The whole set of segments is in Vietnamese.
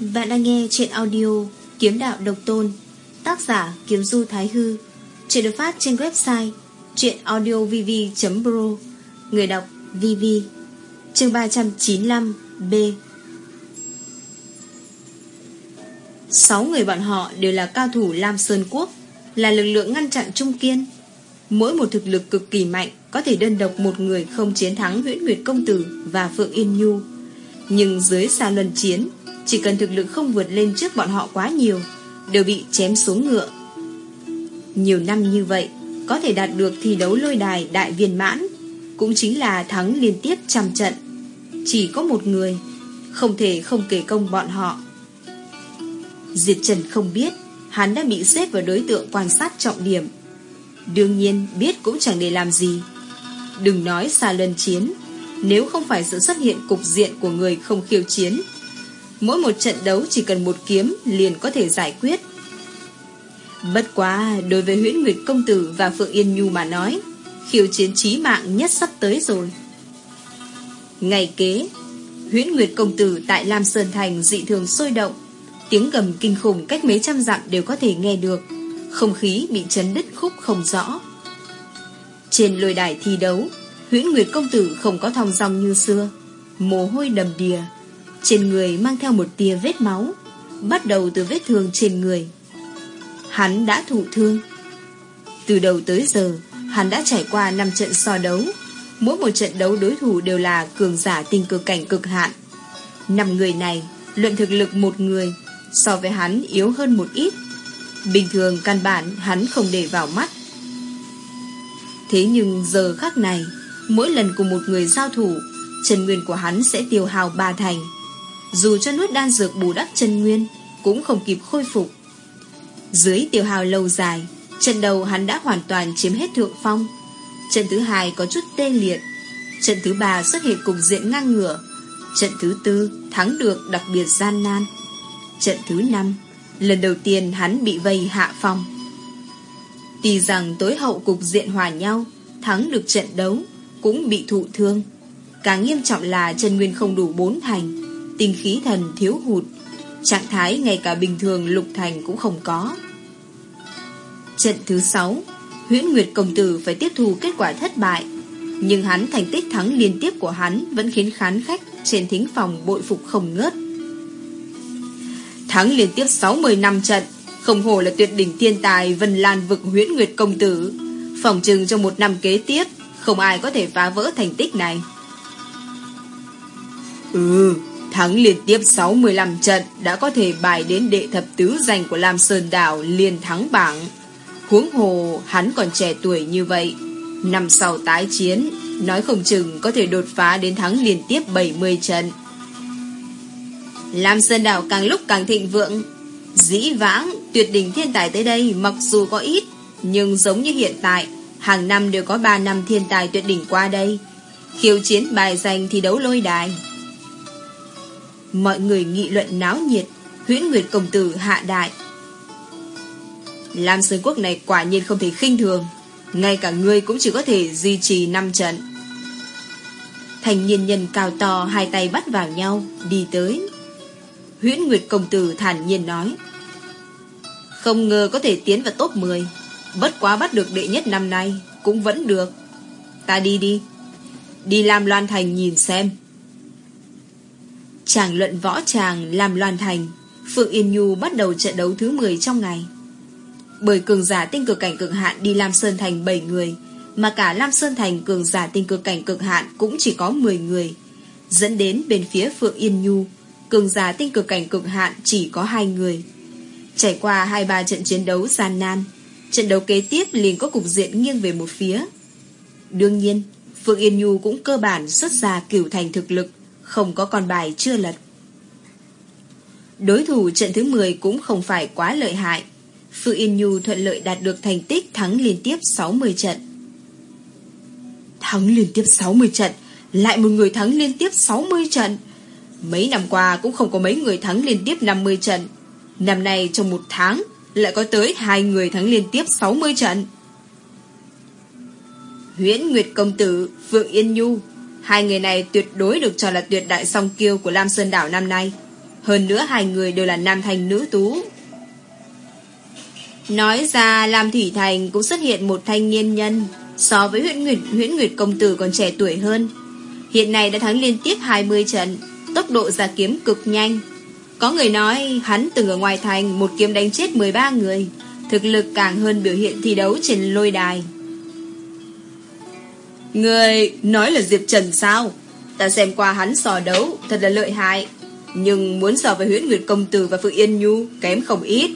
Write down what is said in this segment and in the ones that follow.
Bạn đang nghe chuyện audio Kiếm Đạo Độc Tôn, Tác giả Kiếm Du Thái Hư, Chuyện được phát trên website chuyenaudiovv.pro Người đọc VV, Chương 395 B. Sáu người bọn họ đều là cao thủ Lam Sơn Quốc, Là lực lượng ngăn chặn Trung Kiên. Mỗi một thực lực cực kỳ mạnh Có thể đơn độc một người không chiến thắng Nguyễn Nguyệt Công Tử và Phượng Yên Nhu. Nhưng dưới xa luân chiến chỉ cần thực lực không vượt lên trước bọn họ quá nhiều, Đều bị chém xuống ngựa. Nhiều năm như vậy, Có thể đạt được thi đấu lôi đài đại viên mãn, Cũng chính là thắng liên tiếp trăm trận. Chỉ có một người, Không thể không kể công bọn họ. Diệt Trần không biết, Hắn đã bị xếp vào đối tượng quan sát trọng điểm. Đương nhiên, biết cũng chẳng để làm gì. Đừng nói xa lần chiến, Nếu không phải sự xuất hiện cục diện của người không khiêu chiến Mỗi một trận đấu chỉ cần một kiếm liền có thể giải quyết. Bất quá, đối với huyễn Nguyệt Công Tử và Phượng Yên Nhu mà nói, Khiêu chiến trí mạng nhất sắp tới rồi. Ngày kế, huyễn Nguyệt Công Tử tại Lam Sơn Thành dị thường sôi động. Tiếng gầm kinh khủng cách mấy trăm dặm đều có thể nghe được. Không khí bị chấn đứt khúc không rõ. Trên lôi đài thi đấu, Huyễn Nguyệt Công Tử không có thong dong như xưa. Mồ hôi đầm đìa. Trên người mang theo một tia vết máu, Bắt đầu từ vết thương trên người. Hắn đã thụ thương. Từ đầu tới giờ, Hắn đã trải qua 5 trận so đấu. Mỗi một trận đấu đối thủ đều là Cường giả tinh cực cảnh cực hạn. Năm người này, Luận thực lực một người, So với hắn yếu hơn một ít. Bình thường căn bản hắn không để vào mắt. Thế nhưng giờ khắc này, Mỗi lần cùng một người giao thủ, Chân nguyên của hắn sẽ tiêu hào ba thành. Dù cho nuốt đan dược bù đắp chân nguyên, Cũng không kịp khôi phục. Dưới tiêu hào lâu dài, Trận đầu hắn đã hoàn toàn chiếm hết thượng phong. Trận thứ hai có chút tê liệt. Trận thứ ba xuất hiện cục diện ngang ngửa. Trận thứ tư thắng được đặc biệt gian nan. Trận thứ năm, Lần đầu tiên hắn bị vây hạ phong. Tuy rằng tối hậu cục diện hòa nhau, Thắng được trận đấu Cũng bị thụ thương. Càng nghiêm trọng là chân nguyên không đủ bốn thành. Tinh khí thần thiếu hụt. Trạng thái ngay cả bình thường lục thành cũng không có. Trận thứ sáu, Huyễn Nguyệt Công Tử phải tiếp thu kết quả thất bại. Nhưng hắn thành tích thắng liên tiếp của hắn Vẫn khiến khán khách trên thính phòng bội phục không ngớt. Thắng liên tiếp 60 năm trận, Không hồ là tuyệt đỉnh thiên tài Vân Lan vực huyễn nguyệt công tử. Phòng trừng trong một năm kế tiếp, Không ai có thể phá vỡ thành tích này. Ừ Thắng liên tiếp 65 trận Đã có thể bài đến đệ thập tứ danh Của Lam Sơn Đảo liên thắng bảng. Huống hồ, hắn còn trẻ tuổi như vậy. Năm sau tái chiến, Nói không chừng có thể đột phá đến thắng liên tiếp 70 trận. Lam Sơn Đảo càng lúc càng thịnh vượng. Dĩ vãng, Tuyệt đỉnh thiên tài tới đây Mặc dù có ít, Nhưng giống như hiện tại, Hàng năm đều có 3 năm thiên tài tuyệt đỉnh qua đây. Khiêu chiến bài giành thi đấu lôi đài. Mọi người nghị luận náo nhiệt, Huyễn Nguyệt Công Tử hạ đại Lam Sơn Quốc này quả nhiên không thể khinh thường, Ngay cả ngươi cũng chỉ có thể duy trì 5 trận. Thành niên nhân cao to Hai tay bắt vào nhau, Đi tới. Huyễn Nguyệt Công Tử thản nhiên nói, Không ngờ có thể tiến vào top 10 Bất quá bắt được đệ nhất năm nay Cũng vẫn được. Ta đi đi Đi làm Loan Thành nhìn xem. Chàng luận võ chàng làm Loan Thành Phượng Yên Nhu bắt đầu trận đấu thứ 10 trong ngày Bởi cường giả tinh cực cảnh cực hạn đi Lam Sơn Thành 7 người Mà cả Lam Sơn Thành cường giả tinh cực cảnh cực hạn cũng chỉ có 10 người Dẫn đến bên phía Phượng Yên Nhu cường giả tinh cực cảnh cực hạn chỉ có hai người. Trải qua hai ba trận chiến đấu gian nan, trận đấu kế tiếp liền có cục diện nghiêng về một phía. Đương nhiên, Phượng Yên Nhu cũng cơ bản xuất ra cửu thành thực lực, không có con bài chưa lật. Đối thủ trận thứ 10 cũng không phải quá lợi hại. Phượng Yên Nhu thuận lợi đạt được thành tích thắng liên tiếp 60 trận. Thắng liên tiếp 60 trận, lại một người thắng liên tiếp 60 trận. Mấy năm qua cũng không có mấy người thắng liên tiếp 50 trận. Năm nay trong một tháng lại có tới hai người thắng liên tiếp 60 trận. Huyễn Nguyệt Công Tử, Phượng Yên Nhu Hai người này tuyệt đối được cho là tuyệt đại song kiêu của Lam Sơn Đảo năm nay. Hơn nữa hai người đều là nam thành nữ tú. Nói ra Lam Thủy Thành cũng xuất hiện một thanh niên nhân so với huyễn nguyệt, huyễn nguyệt công tử còn trẻ tuổi hơn. Hiện nay đã thắng liên tiếp 20 trận, tốc độ ra kiếm cực nhanh. Có người nói hắn từng ở ngoài thành một kiếm đánh chết 13 người, thực lực càng hơn biểu hiện thi đấu trên lôi đài. Người nói là Diệp Trần sao? Ta xem qua hắn sò đấu, thật là lợi hại. Nhưng muốn so với huyễn Nguyệt Công Tử và Phượng Yên Nhu kém không ít.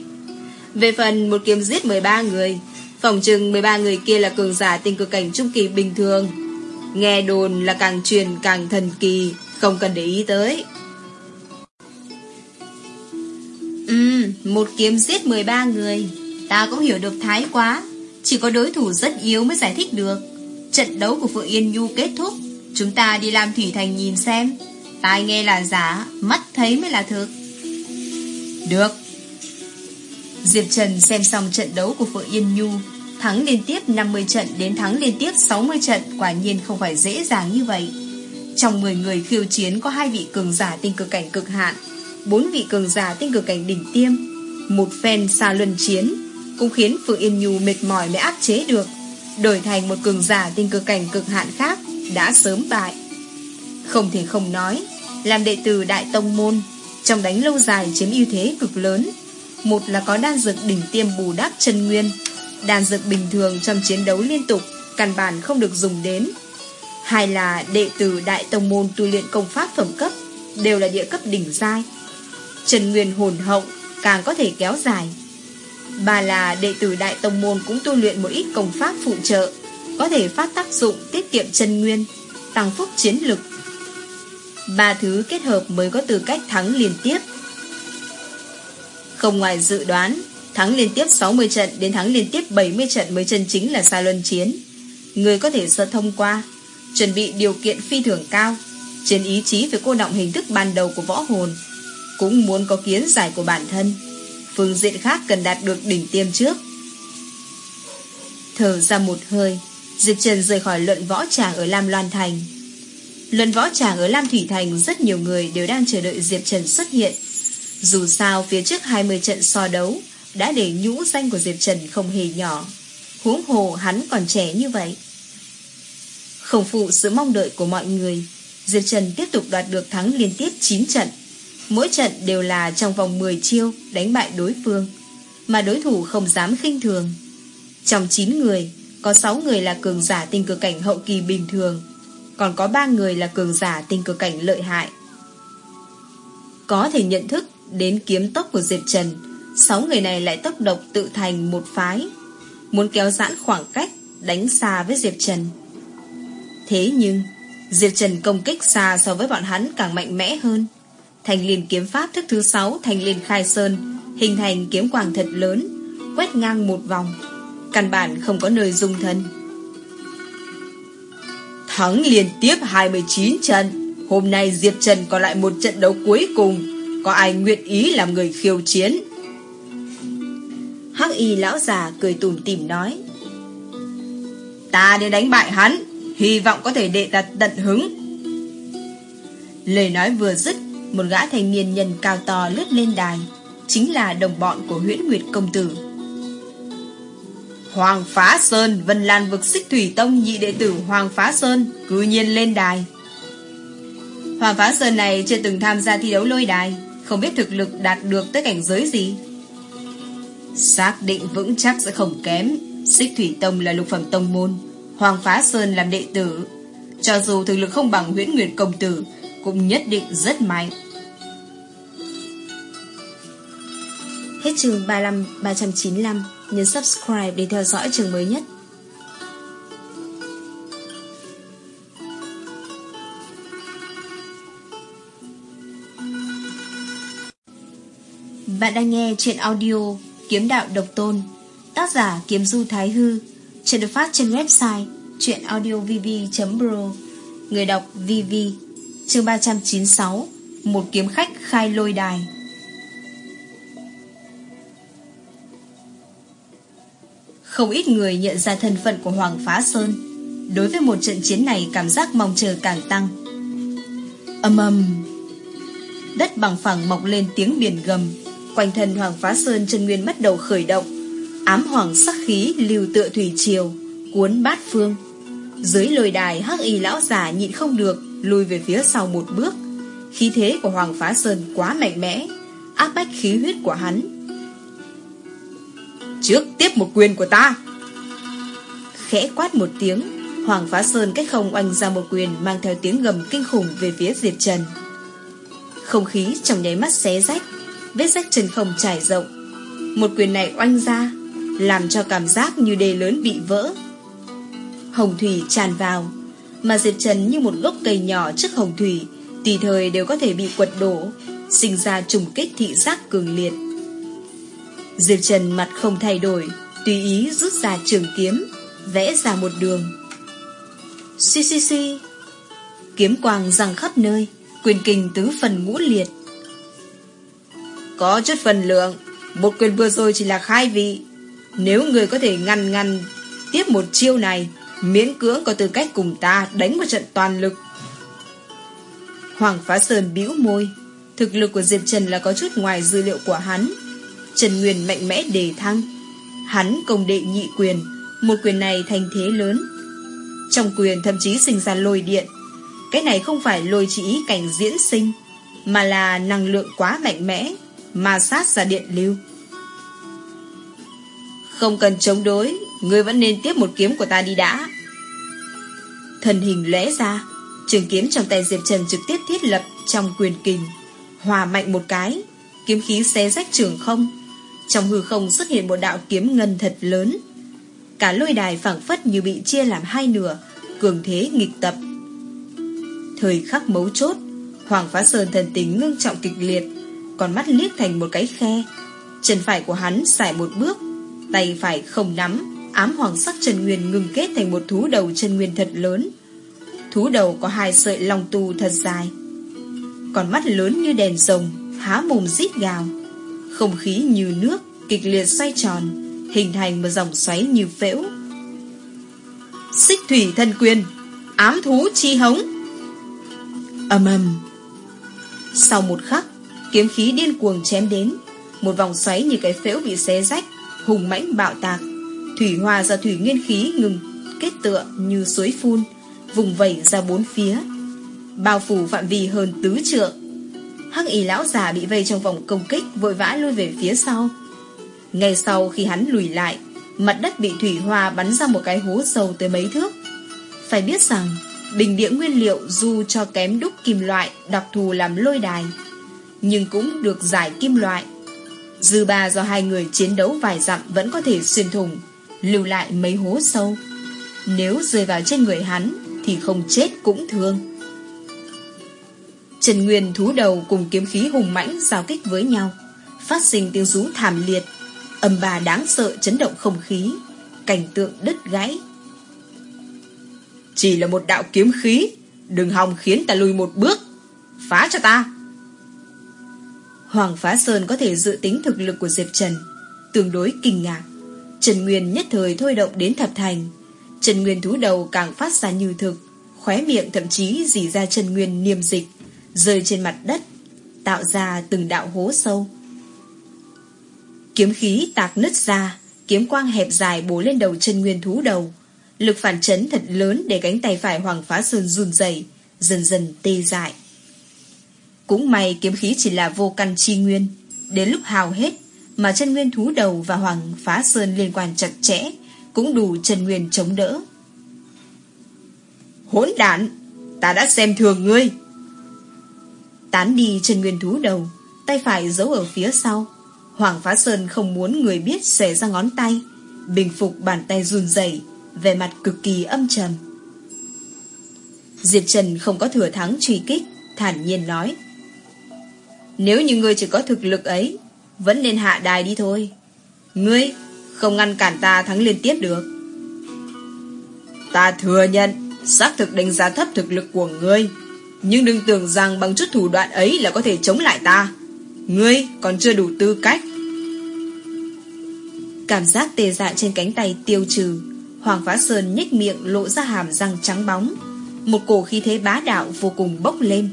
Về phần một kiếm giết 13 người, phòng chừng 13 người kia là cường giả tình cực cảnh trung kỳ bình thường. Nghe đồn là càng truyền càng thần kỳ, không cần để ý tới. Ừ, một kiếm giết 13 người. Ta cũng hiểu được thái quá. Chỉ có đối thủ rất yếu mới giải thích được. Trận đấu của Phượng Yên Nhu kết thúc. Chúng ta đi làm Thủy Thành nhìn xem. Tai nghe là giả, mắt thấy mới là thực. Được. Diệp Trần xem xong trận đấu của Phượng Yên Nhu. Thắng liên tiếp 50 trận đến thắng liên tiếp 60 trận quả nhiên không phải dễ dàng như vậy. Trong 10 người khiêu chiến có hai vị cường giả tinh cực cảnh cực hạn, bốn vị cường giả tinh cực cảnh đỉnh tiêm, một phen xa luân chiến, cũng khiến Phượng Yên Nhu mệt mỏi mới áp chế được, đổi thành một cường giả tinh cực cảnh cực hạn khác đã sớm bại. Không thể không nói, làm đệ tử Đại Tông Môn, trong đánh lâu dài chiếm ưu thế cực lớn. Một là có đan dược đỉnh tiêm bù đắp chân nguyên, đan dược bình thường trong chiến đấu liên tục, căn bản không được dùng đến. Hai là đệ tử Đại Tông Môn tu luyện công pháp phẩm cấp, đều là địa cấp đỉnh giai. Trần Nguyên hồn hậu càng có thể kéo dài bà là đệ tử Đại Tông Môn cũng tu luyện một ít công pháp phụ trợ, có thể phát tác dụng tiết kiệm chân nguyên, tăng phúc chiến lực. Ba thứ kết hợp mới có tư cách thắng liên tiếp. Không ngoài dự đoán, thắng liên tiếp 60 trận đến thắng liên tiếp 70 trận mới chân chính là xa luân chiến. Người có thể sơ thông qua, chuẩn bị điều kiện phi thường cao, trên ý chí với cô động hình thức ban đầu của võ hồn, cũng muốn có kiến giải của bản thân. Phương diện khác cần đạt được đỉnh tiêm trước. Thở ra một hơi, Diệp Trần rời khỏi luận võ tràng ở Lam Loan Thành. Luận võ tràng ở Lam Thủy Thành rất nhiều người đều đang chờ đợi Diệp Trần xuất hiện. Dù sao phía trước 20 trận so đấu đã để nhũ danh của Diệp Trần không hề nhỏ. Huống hồ hắn còn trẻ như vậy. Không phụ sự mong đợi của mọi người, Diệp Trần tiếp tục đoạt được thắng liên tiếp 9 trận. Mỗi trận đều là trong vòng 10 chiêu đánh bại đối phương, mà đối thủ không dám khinh thường. Trong 9 người, có 6 người là cường giả tinh cực cảnh hậu kỳ bình thường, còn có 3 người là cường giả tinh cực cảnh lợi hại. Có thể nhận thức đến kiếm tốc của Diệp Trần, 6 người này lại tốc độc tự thành một phái, muốn kéo giãn khoảng cách, đánh xa với Diệp Trần. Thế nhưng, Diệp Trần công kích xa so với bọn hắn càng mạnh mẽ hơn. Thành liền kiếm pháp thức thứ sáu thành liền khai sơn, hình thành kiếm quang thật lớn, quét ngang một vòng, Căn bản không có nơi dung thân. Thắng liên tiếp 29 trận. Hôm nay Diệp Trần còn lại một trận đấu cuối cùng. Có ai nguyện ý làm người khiêu chiến? Hắc y lão già cười tủm tỉm nói Ta đến đánh bại hắn Hy vọng có thể đệ đặt tận hứng. Lời nói vừa dứt một gã thanh niên nhân cao to lướt lên đài Chính là đồng bọn của huyễn Nguyệt Công Tử Hoàng Phá Sơn, Vân Lan vực xích thủy tông nhị đệ tử Hoàng Phá Sơn, cư nhiên lên đài. Hoàng Phá Sơn này chưa từng tham gia thi đấu lôi đài, không biết thực lực đạt được tới cảnh giới gì. Xác định vững chắc sẽ không kém, xích thủy tông là lục phẩm tông môn, Hoàng Phá Sơn làm đệ tử. Cho dù thực lực không bằng huyễn nguyệt công tử, cũng nhất định rất mạnh. Hết chương 35 395 nhấn subscribe để theo dõi trường mới nhất. Bạn đang nghe chuyện audio Kiếm Đạo Độc Tôn Tác giả Kiếm Du Thái Hư Chuyện được phát trên website chuyenaudiovv.pro Người đọc VV Chương 396 Một kiếm khách khai lôi đài. Không ít người nhận ra thân phận của Hoàng Phá Sơn. Đối với một trận chiến này, Cảm giác mong chờ càng tăng. Âm âm Đất bằng phẳng mọc lên tiếng biển gầm. Quanh thân Hoàng Phá Sơn chân nguyên bắt đầu khởi động. Ám hoàng sắc khí lưu tựa thủy triều, Cuốn bát phương. Dưới lồi đài hắc y lão giả nhịn không được Lùi về phía sau một bước. Khí thế của Hoàng Phá Sơn quá mạnh mẽ, Áp bách khí huyết của hắn. Trước tiếp một quyền của ta! Khẽ quát một tiếng, Hoàng Phá Sơn cách không oanh ra một quyền Mang theo tiếng gầm kinh khủng về phía Diệp Trần. Không khí trong nháy mắt xé rách, Vết rách chân không trải rộng. Một quyền này oanh ra, Làm cho cảm giác như đề lớn bị vỡ. Hồng thủy tràn vào mà Diệp Trần như một gốc cây nhỏ trước hồng thủy, Tùy thời đều có thể bị quật đổ, Sinh ra trùng kích thị giác cường liệt. Diệp Trần mặt không thay đổi, Tùy ý rút ra trường kiếm, Vẽ ra một đường. Suy suy suy Kiếm quang răng khắp nơi, Quyền kình tứ phần ngũ liệt. Có chút phần lượng, Một quyền vừa rồi chỉ là khai vị. Nếu người có thể ngăn ngăn Tiếp một chiêu này Miễn cưỡng có tư cách cùng ta Đánh một trận toàn lực. Hoàng Phá Sơn bĩu môi. Thực lực của Diệp Trần là có chút ngoài dữ liệu của hắn. Trần Nguyên mạnh mẽ đề thăng. Hắn công đệ nhị quyền, Một quyền này thành thế lớn. Trong quyền thậm chí sinh ra lôi điện. Cái này không phải lôi chỉ cảnh diễn sinh, Mà là năng lượng quá mạnh mẽ, Mà sát ra điện lưu. Không cần chống đối Ngươi vẫn nên tiếp một kiếm của ta đi đã. Thần hình lóe ra, Trường kiếm trong tay Diệp Trần trực tiếp thiết lập Trong quyền kình, Hòa mạnh một cái, Kiếm khí xé rách trường không. Trong hư không xuất hiện một đạo kiếm ngân thật lớn. Cả lôi đài phẳng phất như bị chia làm hai nửa, Cường thế nghịch tập. Thời khắc mấu chốt, Hoàng Phá Sơn thần tình ngưng trọng kịch liệt Còn mắt liếc thành một cái khe. Chân phải của hắn xài một bước, Tay phải không nắm. Ám hoàng sắc chân nguyên ngừng kết thành một thú đầu chân nguyên thật lớn. Thú đầu có hai sợi lòng tu thật dài, Còn mắt lớn như đèn rồng, Há mồm rít gào. Không khí như nước, Kịch liệt xoay tròn, Hình thành một dòng xoáy như phễu. Xích thủy thân quyền, Ám thú chi hống. Ầm ầm. Sau một khắc, Kiếm khí điên cuồng chém đến, Một vòng xoáy như cái phễu bị xé rách, Hùng mãnh bạo tạc. Thủy hòa ra thủy nguyên khí ngừng, Kết tựa như suối phun, Vùng vẩy ra bốn phía. Bao phủ phạm vi hơn tứ trượng. Hắc y lão già bị vây trong vòng công kích, Vội vã lui về phía sau. Ngay sau khi hắn lùi lại, Mặt đất bị thủy hòa bắn ra một cái hố sâu tới mấy thước. Phải biết rằng, Bình địa nguyên liệu dù cho kém đúc kim loại, Đặc thù làm lôi đài, Nhưng cũng được giải kim loại. Dư ba do hai người chiến đấu vài dặm Vẫn có thể xuyên thủng. Lưu lại mấy hố sâu. Nếu rơi vào trên người hắn Thì không chết cũng thương. Trần Nguyên thú đầu cùng kiếm khí hùng mãnh giao kích với nhau, Phát sinh tiếng rú thảm liệt, Âm bà đáng sợ chấn động không khí, Cảnh tượng đứt gãy. Chỉ là một đạo kiếm khí, Đừng hòng khiến ta lùi một bước. Phá cho ta. Hoàng Phá Sơn có thể dự tính thực lực của Diệp Trần Tương đối kinh ngạc. Trần Nguyên nhất thời thôi động đến thập thành. Trần Nguyên thú đầu càng phát ra như thực, Khóe miệng thậm chí dì ra Trần Nguyên niêm dịch, Rơi trên mặt đất, Tạo ra từng đạo hố sâu. Kiếm khí tạc nứt ra, Kiếm quang hẹp dài bổ lên đầu Trần Nguyên thú đầu. Lực phản chấn thật lớn Để cánh tay phải Hoàng Phá Sơn run dày Dần dần tê dại. Cũng may kiếm khí chỉ là vô căn chi nguyên, Đến lúc hào hết mà chân nguyên thú đầu và Hoàng Phá Sơn liên quan chặt chẽ, cũng đủ chân nguyên chống đỡ. Hỗn đản, ta đã xem thường ngươi. Tán đi chân nguyên thú đầu, tay phải giấu ở phía sau. Hoàng Phá Sơn không muốn người biết xẻ ra ngón tay, bình phục bàn tay run rẩy, về mặt cực kỳ âm trầm. Diệp Trần không có thừa thắng truy kích, thản nhiên nói. Nếu như ngươi chỉ có thực lực ấy, vẫn nên hạ đài đi thôi. Ngươi không ngăn cản ta thắng liên tiếp được. Ta thừa nhận Xác thực đánh giá thấp thực lực của ngươi, Nhưng đừng tưởng rằng bằng chút thủ đoạn ấy Là có thể chống lại ta. Ngươi còn chưa đủ tư cách. Cảm giác tê dại trên cánh tay tiêu trừ, Hoàng Phá Sơn nhếch miệng lộ ra hàm răng trắng bóng. Một cổ khí thế bá đạo vô cùng bốc lên.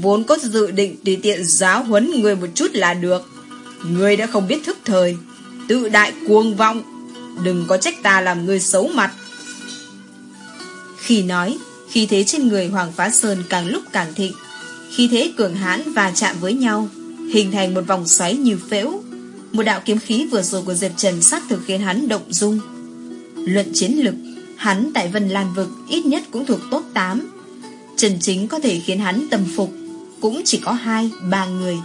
Vốn có dự định tùy tiện giáo huấn người một chút là được. Người đã không biết thức thời, Tự đại cuồng vọng, Đừng có trách ta làm người xấu mặt. Khi nói Khi thế trên người Hoàng Phá Sơn càng lúc càng thịnh. Khi thế cường hãn và chạm với nhau, Hình thành một vòng xoáy như phễu. Một đạo kiếm khí vừa rồi của Diệp Trần xác thực khiến hắn động dung. Luận chiến lực, Hắn tại Vân Lan Vực ít nhất cũng thuộc top 8 Trần chính có thể khiến hắn tâm phục. Cũng chỉ có hai, ba người.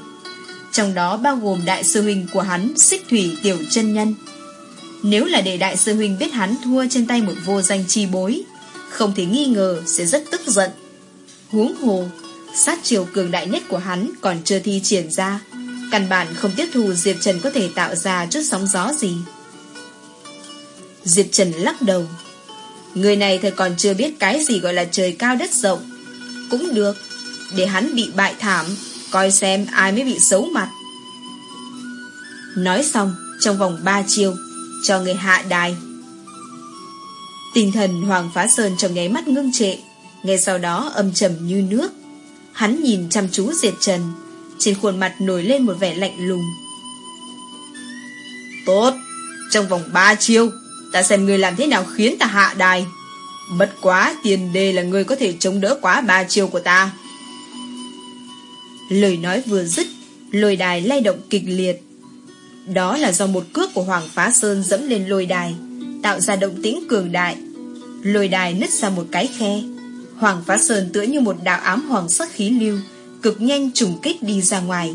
Trong đó bao gồm đại sư huynh của hắn, Xích Thủy Tiểu chân Nhân. Nếu là để đại sư huynh biết hắn Thua trên tay một vô danh chi bối, Không thể nghi ngờ sẽ rất tức giận. Huống hồ, Sát chiều cường đại nhất của hắn Còn chưa thi triển ra, Căn bản không tiếp thù Diệp Trần có thể tạo ra chút sóng gió gì. Diệp Trần lắc đầu. Người này thật còn chưa biết cái gì gọi là trời cao đất rộng. Cũng được để hắn bị bại thảm, Coi xem ai mới bị xấu mặt. Nói xong, Trong vòng ba chiêu, Cho người hạ đài. Tinh thần Hoàng Phá Sơn trong nháy mắt ngưng trệ, Ngay sau đó âm trầm như nước. Hắn nhìn chăm chú Diệt Trần, Trên khuôn mặt nổi lên một vẻ lạnh lùng. Tốt, Trong vòng ba chiêu, Ta xem người làm thế nào khiến ta hạ đài. Bất quá tiền đề là người có thể chống đỡ quá ba chiêu của ta. Lời nói vừa dứt, lôi đài lay động kịch liệt. Đó là do một cước của Hoàng Phá Sơn dẫm lên lôi đài, tạo ra động tĩnh cường đại. Lôi đài nứt ra một cái khe. Hoàng Phá Sơn tựa như một đạo ám hoàng sắc khí lưu, cực nhanh trùng kích đi ra ngoài.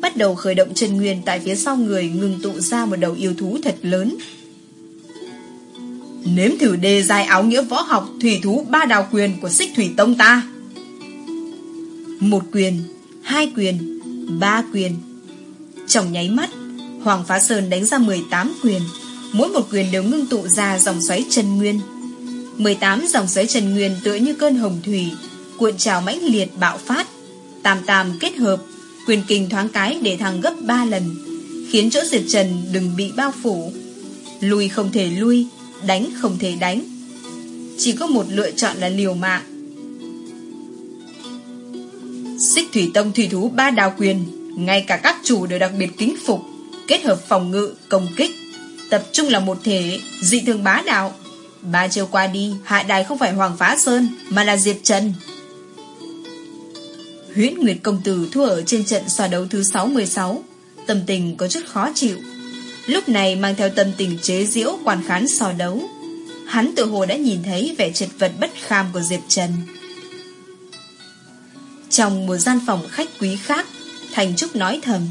Bắt đầu khởi động chân nguyên tại phía sau người ngừng tụ ra một đầu yêu thú thật lớn, Nếm thử đề dài áo nghĩa võ học Thủy thú ba đào quyền của xích thủy tông ta Một quyền Hai quyền, Ba quyền. Trong nháy mắt, Hoàng Phá Sơn đánh ra 18 quyền, Mỗi một quyền đều ngưng tụ ra dòng xoáy chân nguyên. 18 dòng xoáy chân nguyên tựa như cơn hồng thủy, Cuộn trào mãnh liệt bạo phát, Tam tam kết hợp, Quyền kinh thoáng cái để thăng gấp 3 lần, Khiến chỗ Diệp Trần đừng bị bao phủ. Lui không thể lui, Đánh không thể đánh. Chỉ có một lựa chọn là liều mạng Xích thủy tông thủy thú ba đào quyền Ngay cả các chủ đều đặc biệt kính phục Kết hợp phòng ngự, công kích. Tập trung là một thể Dị thường bá đạo. Ba chiều qua đi Hạ đài không phải Hoàng Phá Sơn Mà là Diệp Trần. Huyễn Nguyệt Công Tử thua ở trên trận xòa đấu thứ 616 Tâm tình có chút khó chịu. Lúc này mang theo tâm tình chế giễu quan khán so đấu. Hắn tự hồ đã nhìn thấy vẻ chật vật bất kham của Diệp Trần. Trong một gian phòng khách quý khác Thành Trúc nói thầm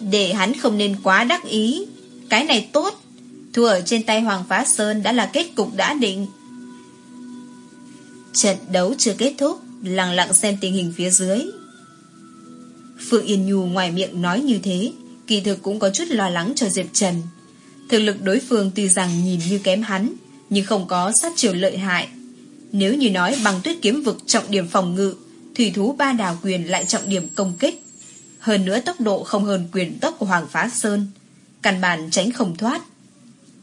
Để hắn không nên quá đắc ý Cái này tốt Thua ở trên tay Hoàng Phá Sơn đã là kết cục đã định Trận đấu chưa kết thúc Lặng lặng xem tình hình phía dưới Phượng Yên Nhu ngoài miệng nói như thế kỳ thực cũng có chút lo lắng cho Diệp Trần. Thực lực đối phương tuy rằng nhìn như kém hắn, nhưng không có sát chiều lợi hại. Nếu như nói bằng tuyết kiếm vực trọng điểm phòng ngự, thủy thú ba đào quyền lại trọng điểm công kích. Hơn nữa tốc độ không hơn quyền tốc của Hoàng Phá Sơn, căn bản tránh không thoát.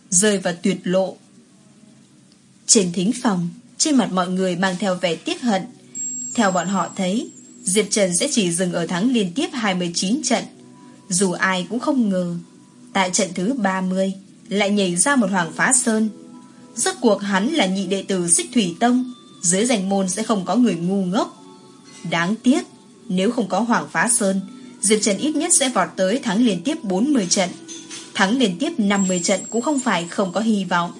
Rơi vào tuyệt lộ. Trên thính phòng, trên mặt mọi người mang theo vẻ tiếc hận. Theo bọn họ thấy, Diệp Trần sẽ chỉ dừng ở thắng liên tiếp 29 trận, dù ai cũng không ngờ Tại trận thứ 30 Lại nhảy ra một Hoàng Phá Sơn Rốt cuộc hắn là nhị đệ tử Xích Thủy Tông Dưới danh môn sẽ không có người ngu ngốc. Đáng tiếc Nếu không có Hoàng Phá Sơn Diệp Trần ít nhất sẽ vọt tới thắng liên tiếp 40 trận. Thắng liên tiếp 50 trận Cũng không phải không có hy vọng.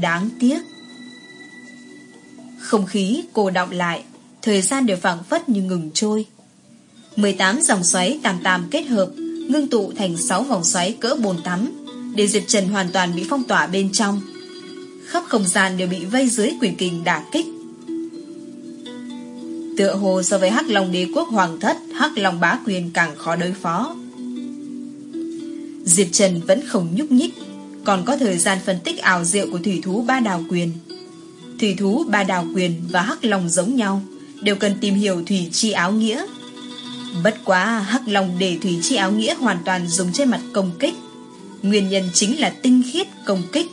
Đáng tiếc. Không khí cô đọng lại Thời gian đều phẳng phất như ngừng trôi. 18 dòng xoáy tàm tàm kết hợp ngưng tụ thành 6 vòng xoáy cỡ bồn tắm, để Diệp Trần hoàn toàn bị phong tỏa bên trong. Khắp không gian đều bị vây dưới quyền kình đả kích. Tựa hồ so với Hắc Long Đế quốc hoàng thất, Hắc Long bá quyền càng khó đối phó. Diệp Trần vẫn không nhúc nhích, còn có thời gian phân tích ảo diệu của thủy thú ba đào quyền. Thủy thú ba đào quyền và Hắc Long giống nhau, đều cần tìm hiểu thủy chi áo nghĩa Bất quá hắc long để thủy chi áo nghĩa hoàn toàn dùng trên mặt công kích. Nguyên nhân chính là tinh khiết công kích.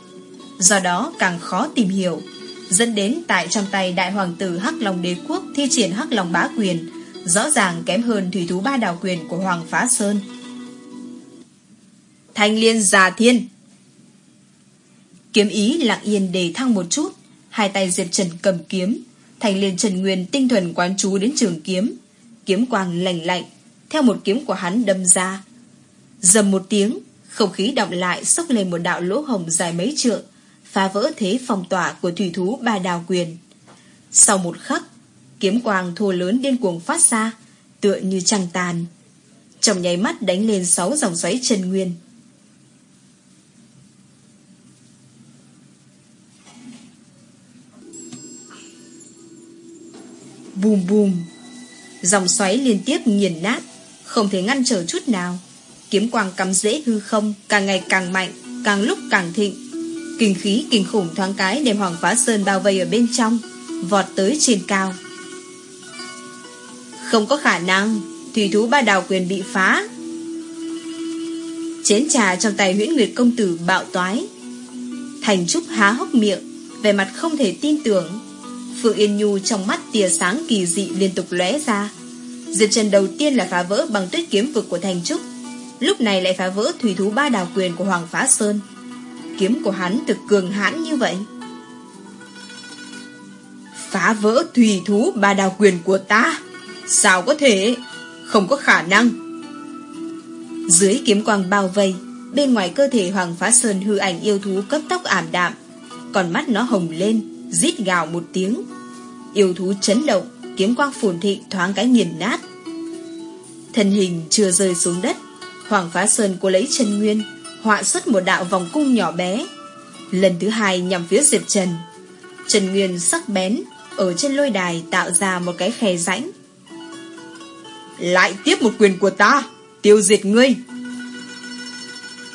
Do đó càng khó tìm hiểu. Dẫn đến tại trong tay đại hoàng tử hắc long đế quốc thi triển hắc long bá quyền, Rõ ràng kém hơn thủy thú ba đào quyền của Hoàng Phá Sơn. Thanh liên già thiên. Kiếm ý lặng yên đề thăng một chút, Hai tay Diệp Trần cầm kiếm Thành liên Trần Nguyên tinh thuần quán chú đến trường kiếm. Kiếm quang lạnh lạnh, Theo một kiếm của hắn đâm ra. Dầm một tiếng, Không khí đọng lại sốc lên một đạo lỗ hồng dài mấy trượng. Phá vỡ thế phòng tỏa của thủy thú ba đào quyền. Sau một khắc, Kiếm quang thô lớn điên cuồng phát ra, Tựa như trăng tàn. Trong nháy mắt đánh lên sáu dòng xoáy chân Nguyên. Bùm bùm. Dòng xoáy liên tiếp nghiền nát, Không thể ngăn trở chút nào. Kiếm quang cắm dễ hư không, Càng ngày càng mạnh, Càng lúc càng thịnh. Kinh khí kinh khủng thoáng cái Đem Hoàng Phá Sơn bao vây ở bên trong Vọt tới trên cao. Không có khả năng Thủy thú ba đào quyền bị phá. Chén trà trong tay huyễn Nguyệt công tử bạo toái. Thành Trúc há hốc miệng Về mặt không thể tin tưởng. Phượng Yên Nhu trong mắt tia sáng kỳ dị liên tục lóe ra. Diệp Trần đầu tiên là phá vỡ bằng tuyết kiếm vực của Thành Trúc, lúc này lại phá vỡ thủy thú ba đào quyền của Hoàng Phá Sơn. Kiếm của hắn thực cường hãn như vậy. Phá vỡ thủy thú ba đào quyền của ta? Sao có thể? Không có khả năng. Dưới kiếm quang bao vây, bên ngoài cơ thể Hoàng Phá Sơn hư ảnh yêu thú cấp tốc ảm đạm, còn mắt nó hồng lên, rít gào một tiếng. Yêu thú chấn động, kiếm quang phồn thịnh thoáng cái nghiền nát. Thân hình chưa rơi xuống đất, Hoàng Phá Sơn cố lấy chân nguyên, họa xuất một đạo vòng cung nhỏ bé. Lần thứ hai nhằm phía Diệp Trần. Trần Nguyên sắc bén, ở trên lôi đài tạo ra một cái khe rãnh. Lại tiếp một quyền của ta, tiêu diệt ngươi.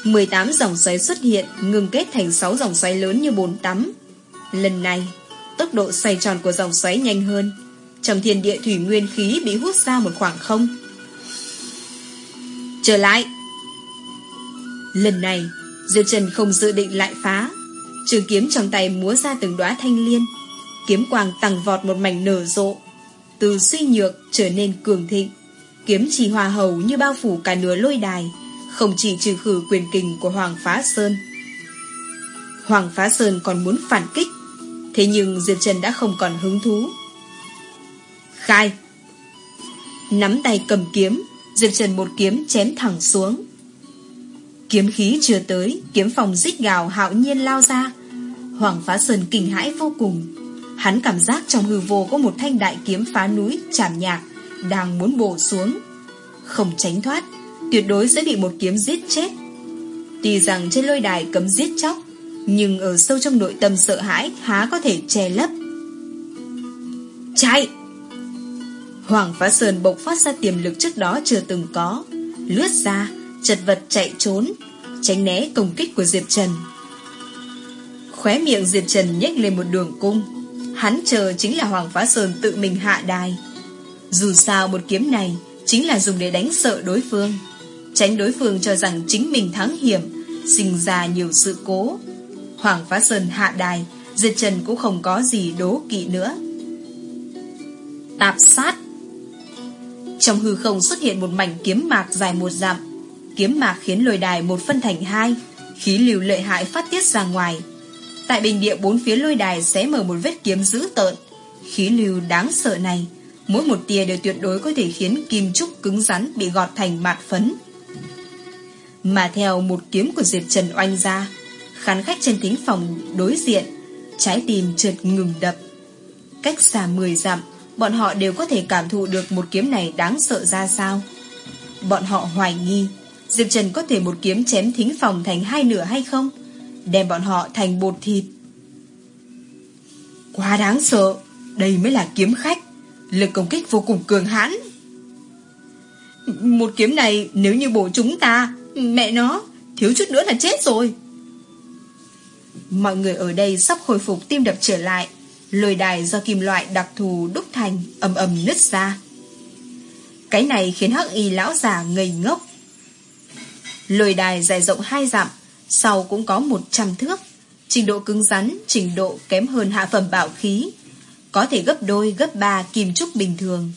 18 dòng xoáy xuất hiện, ngừng kết thành 6 dòng xoáy lớn như bồn tắm. Lần này, tốc độ xoay tròn của dòng xoáy nhanh hơn. Trong thiên địa thủy nguyên khí bị hút ra một khoảng không. Trở lại! Lần này, Diệp Trần không dự định lại phá. Trường kiếm trong tay múa ra từng đóa thanh liên. Kiếm quang tăng vọt một mảnh nở rộ. Từ suy nhược trở nên cường thịnh. Kiếm chỉ hòa hầu như bao phủ cả nửa lôi đài. Không chỉ trừ khử quyền kình của Hoàng Phá Sơn. Hoàng Phá Sơn còn muốn phản kích Thế nhưng Diệp Trần đã không còn hứng thú Khai Nắm tay cầm kiếm Diệp Trần một kiếm chém thẳng xuống Kiếm khí chưa tới Kiếm phòng rít gào hạo nhiên lao ra. Hoàng Phá Sơn kinh hãi vô cùng. Hắn cảm giác trong hư vô Có một thanh đại kiếm phá núi chảm nhạc Đang muốn bổ xuống. Không tránh thoát Tuyệt đối sẽ bị một kiếm giết chết. Tuy rằng trên lôi đài cấm giết chóc nhưng ở sâu trong nội tâm sợ hãi há có thể che lấp. Chạy! Hoàng Phá Sơn bộc phát ra tiềm lực trước đó chưa từng có, lướt ra, chật vật chạy trốn, tránh né công kích của Diệp Trần. Khóe miệng Diệp Trần nhếch lên một đường cung, hắn chờ chính là Hoàng Phá Sơn tự mình hạ đài. Dù sao một kiếm này chính là dùng để đánh sợ đối phương, tránh đối phương cho rằng chính mình thắng hiểm, sinh ra nhiều sự cố, Hoàng Phá Sơn hạ đài, diệp Trần cũng không có gì đố kỵ nữa. Tạp sát Trong hư không xuất hiện một mảnh kiếm mạc dài một dặm. Kiếm mạc khiến lôi đài một phân thành hai, khí lưu lợi hại phát tiết ra ngoài. Tại bình địa bốn phía lôi đài sẽ mở một vết kiếm dữ tợn. Khí lưu đáng sợ này, mỗi một tia đều tuyệt đối có thể khiến kim trúc cứng rắn bị gọt thành mạt phấn. Mà theo một kiếm của Diệp Trần oanh ra, khán khách trên thính phòng đối diện, trái tim trượt ngừng đập. Cách xa 10 dặm, bọn họ đều có thể cảm thụ được một kiếm này đáng sợ ra sao. Bọn họ hoài nghi, Diệp Trần có thể một kiếm chém thính phòng thành hai nửa hay không? Đem bọn họ thành bột thịt. Quá đáng sợ, đây mới là kiếm khách. Lực công kích vô cùng cường hãn. Một kiếm này nếu như bổ chúng ta, mẹ nó, thiếu chút nữa là chết rồi. Mọi người ở đây sắp hồi phục tim đập trở lại Lôi đài do kim loại đặc thù đúc thành ầm ầm nứt ra Cái này khiến hắc y lão già ngây ngốc lồi đài dài rộng hai dặm, Sau cũng có một trăm thước. Trình độ cứng rắn, Trình độ kém hơn hạ phẩm bảo khí, Có thể gấp đôi, gấp ba kim trúc bình thường.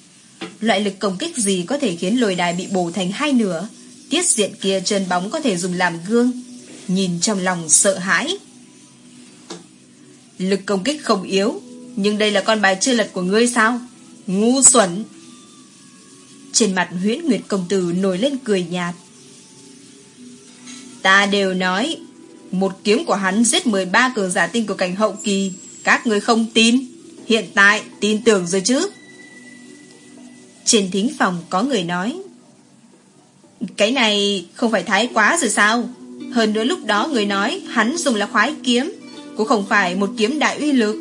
Loại lực công kích gì có thể khiến lồi đài bị bổ thành hai nửa? Tiết diện kia chân bóng có thể dùng làm gương. Nhìn trong lòng sợ hãi. Lực công kích không yếu, Nhưng đây là con bài chưa lật của ngươi sao? Ngu xuẩn. Trên mặt huyễn Nguyệt Công Tử nổi lên cười nhạt. Ta đều nói, Một kiếm của hắn giết 13 cường giả tinh của cảnh hậu kỳ, Các người không tin. Hiện tại, tin tưởng rồi chứ? Trên thính phòng có người nói, Cái này không phải thái quá rồi sao? Hơn nữa lúc đó người nói Hắn dùng là khoái kiếm, Cũng không phải một kiếm đại uy lực.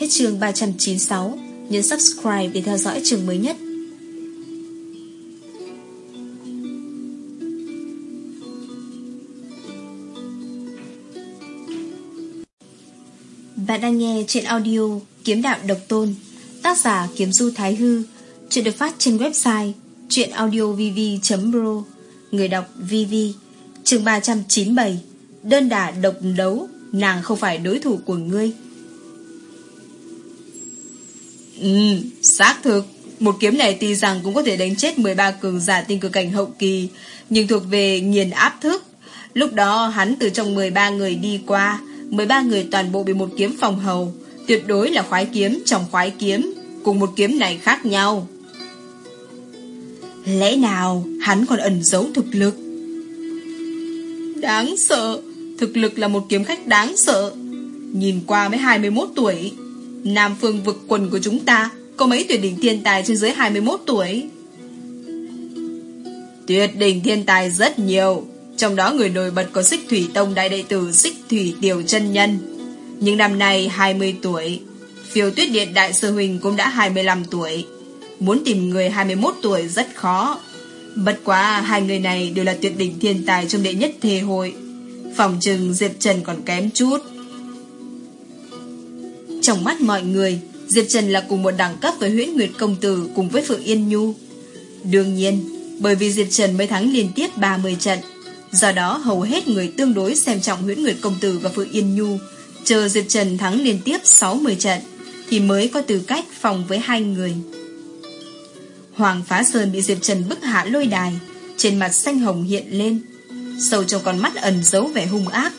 Hết chương 396 Nhấn subscribe để theo dõi chương mới nhất. Bạn đang nghe trên audio Kiếm Đạo Độc Tôn Tác giả Kiếm Du Thái Hư Chuyện được phát trên website Chuyện audiovv.pro Người đọc VV chương 397 Đơn đả độc đấu Nàng không phải đối thủ của ngươi. Ừ, xác thực Một kiếm này tuy rằng cũng có thể đánh chết 13 cường giả tinh cực cảnh hậu kỳ Nhưng thuộc về nghiền áp thức. Lúc đó hắn từ trong 13 người đi qua 13 người toàn bộ bị một kiếm phòng hầu. Tuyệt đối là khoái kiếm trong khoái kiếm, Cùng một kiếm này khác nhau. Lẽ nào hắn còn ẩn giấu thực lực? Đáng sợ. Thực lực là một kiếm khách đáng sợ. Nhìn qua mới 21 tuổi. Nam phương vực quần của chúng ta Có mấy tuyệt đỉnh thiên tài trên dưới 21 tuổi? Tuyệt đỉnh thiên tài rất nhiều trong đó người nổi bật có Xích Thủy Tông đại đệ tử Xích Thủy Tiểu chân Nhân. Nhưng năm nay 20 tuổi, phiêu tuyết điện đại sư huynh cũng đã 25 tuổi. Muốn tìm người 21 tuổi rất khó. Bất quá hai người này đều là tuyệt đỉnh thiên tài trong đệ nhất thế hội. Phòng trừng Diệp Trần còn kém chút. Trong mắt mọi người, Diệp Trần là cùng một đẳng cấp với huyễn Nguyệt Công Tử cùng với Phượng Yên Nhu. Đương nhiên, bởi vì Diệp Trần mới thắng liên tiếp 30 trận, Do đó, hầu hết người tương đối xem trọng huyễn Nguyệt Công Tử và Phượng Yên Nhu chờ Diệp Trần thắng liên tiếp 60 trận, thì mới có tư cách phòng với hai người. Hoàng Phá Sơn bị Diệp Trần bức hạ lôi đài, trên mặt xanh hồng hiện lên, sâu trong con mắt ẩn giấu vẻ hung ác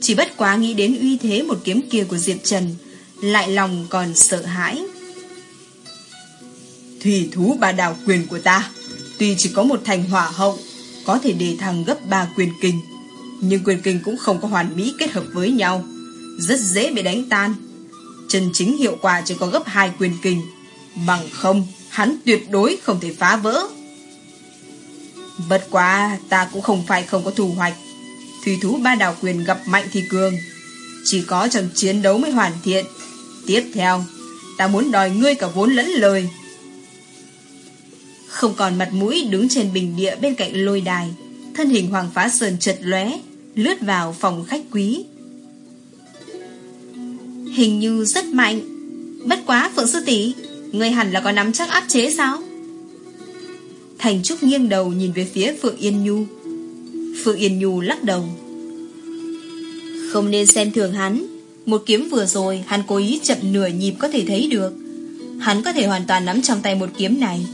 chỉ bất quá nghĩ đến uy thế một kiếm kia của Diệp Trần, lại lòng còn sợ hãi. Thủy thú bà đào quyền của ta, tuy chỉ có một thành hỏa hậu có thể đề thăng gấp 3 quyền kinh. Nhưng quyền kinh cũng không có hoàn mỹ kết hợp với nhau. Rất dễ bị đánh tan. Chân chính hiệu quả chỉ có gấp 2 quyền kinh. Bằng không, hắn tuyệt đối không thể phá vỡ. Bất quá, ta cũng không phải không có thù hoạch. Thủy thú ba đảo quyền gặp mạnh thì cường. Chỉ có trong chiến đấu mới hoàn thiện. Tiếp theo, ta muốn đòi ngươi cả vốn lẫn lời. Không còn mặt mũi đứng trên bình địa bên cạnh lôi đài. Thân hình Hoàng Phá Sơn chật lóe, Lướt vào phòng khách quý. Hình như rất mạnh. Bất quá, Phượng Sư tỷ, Người hẳn là có nắm chắc áp chế sao? Thành Trúc nghiêng đầu Nhìn về phía Phượng Yên Nhu. Phượng Yên Nhu lắc đầu. Không nên xem thường hắn. Một kiếm vừa rồi, Hắn cố ý chậm nửa nhịp có thể thấy được. Hắn có thể hoàn toàn nắm trong tay một kiếm này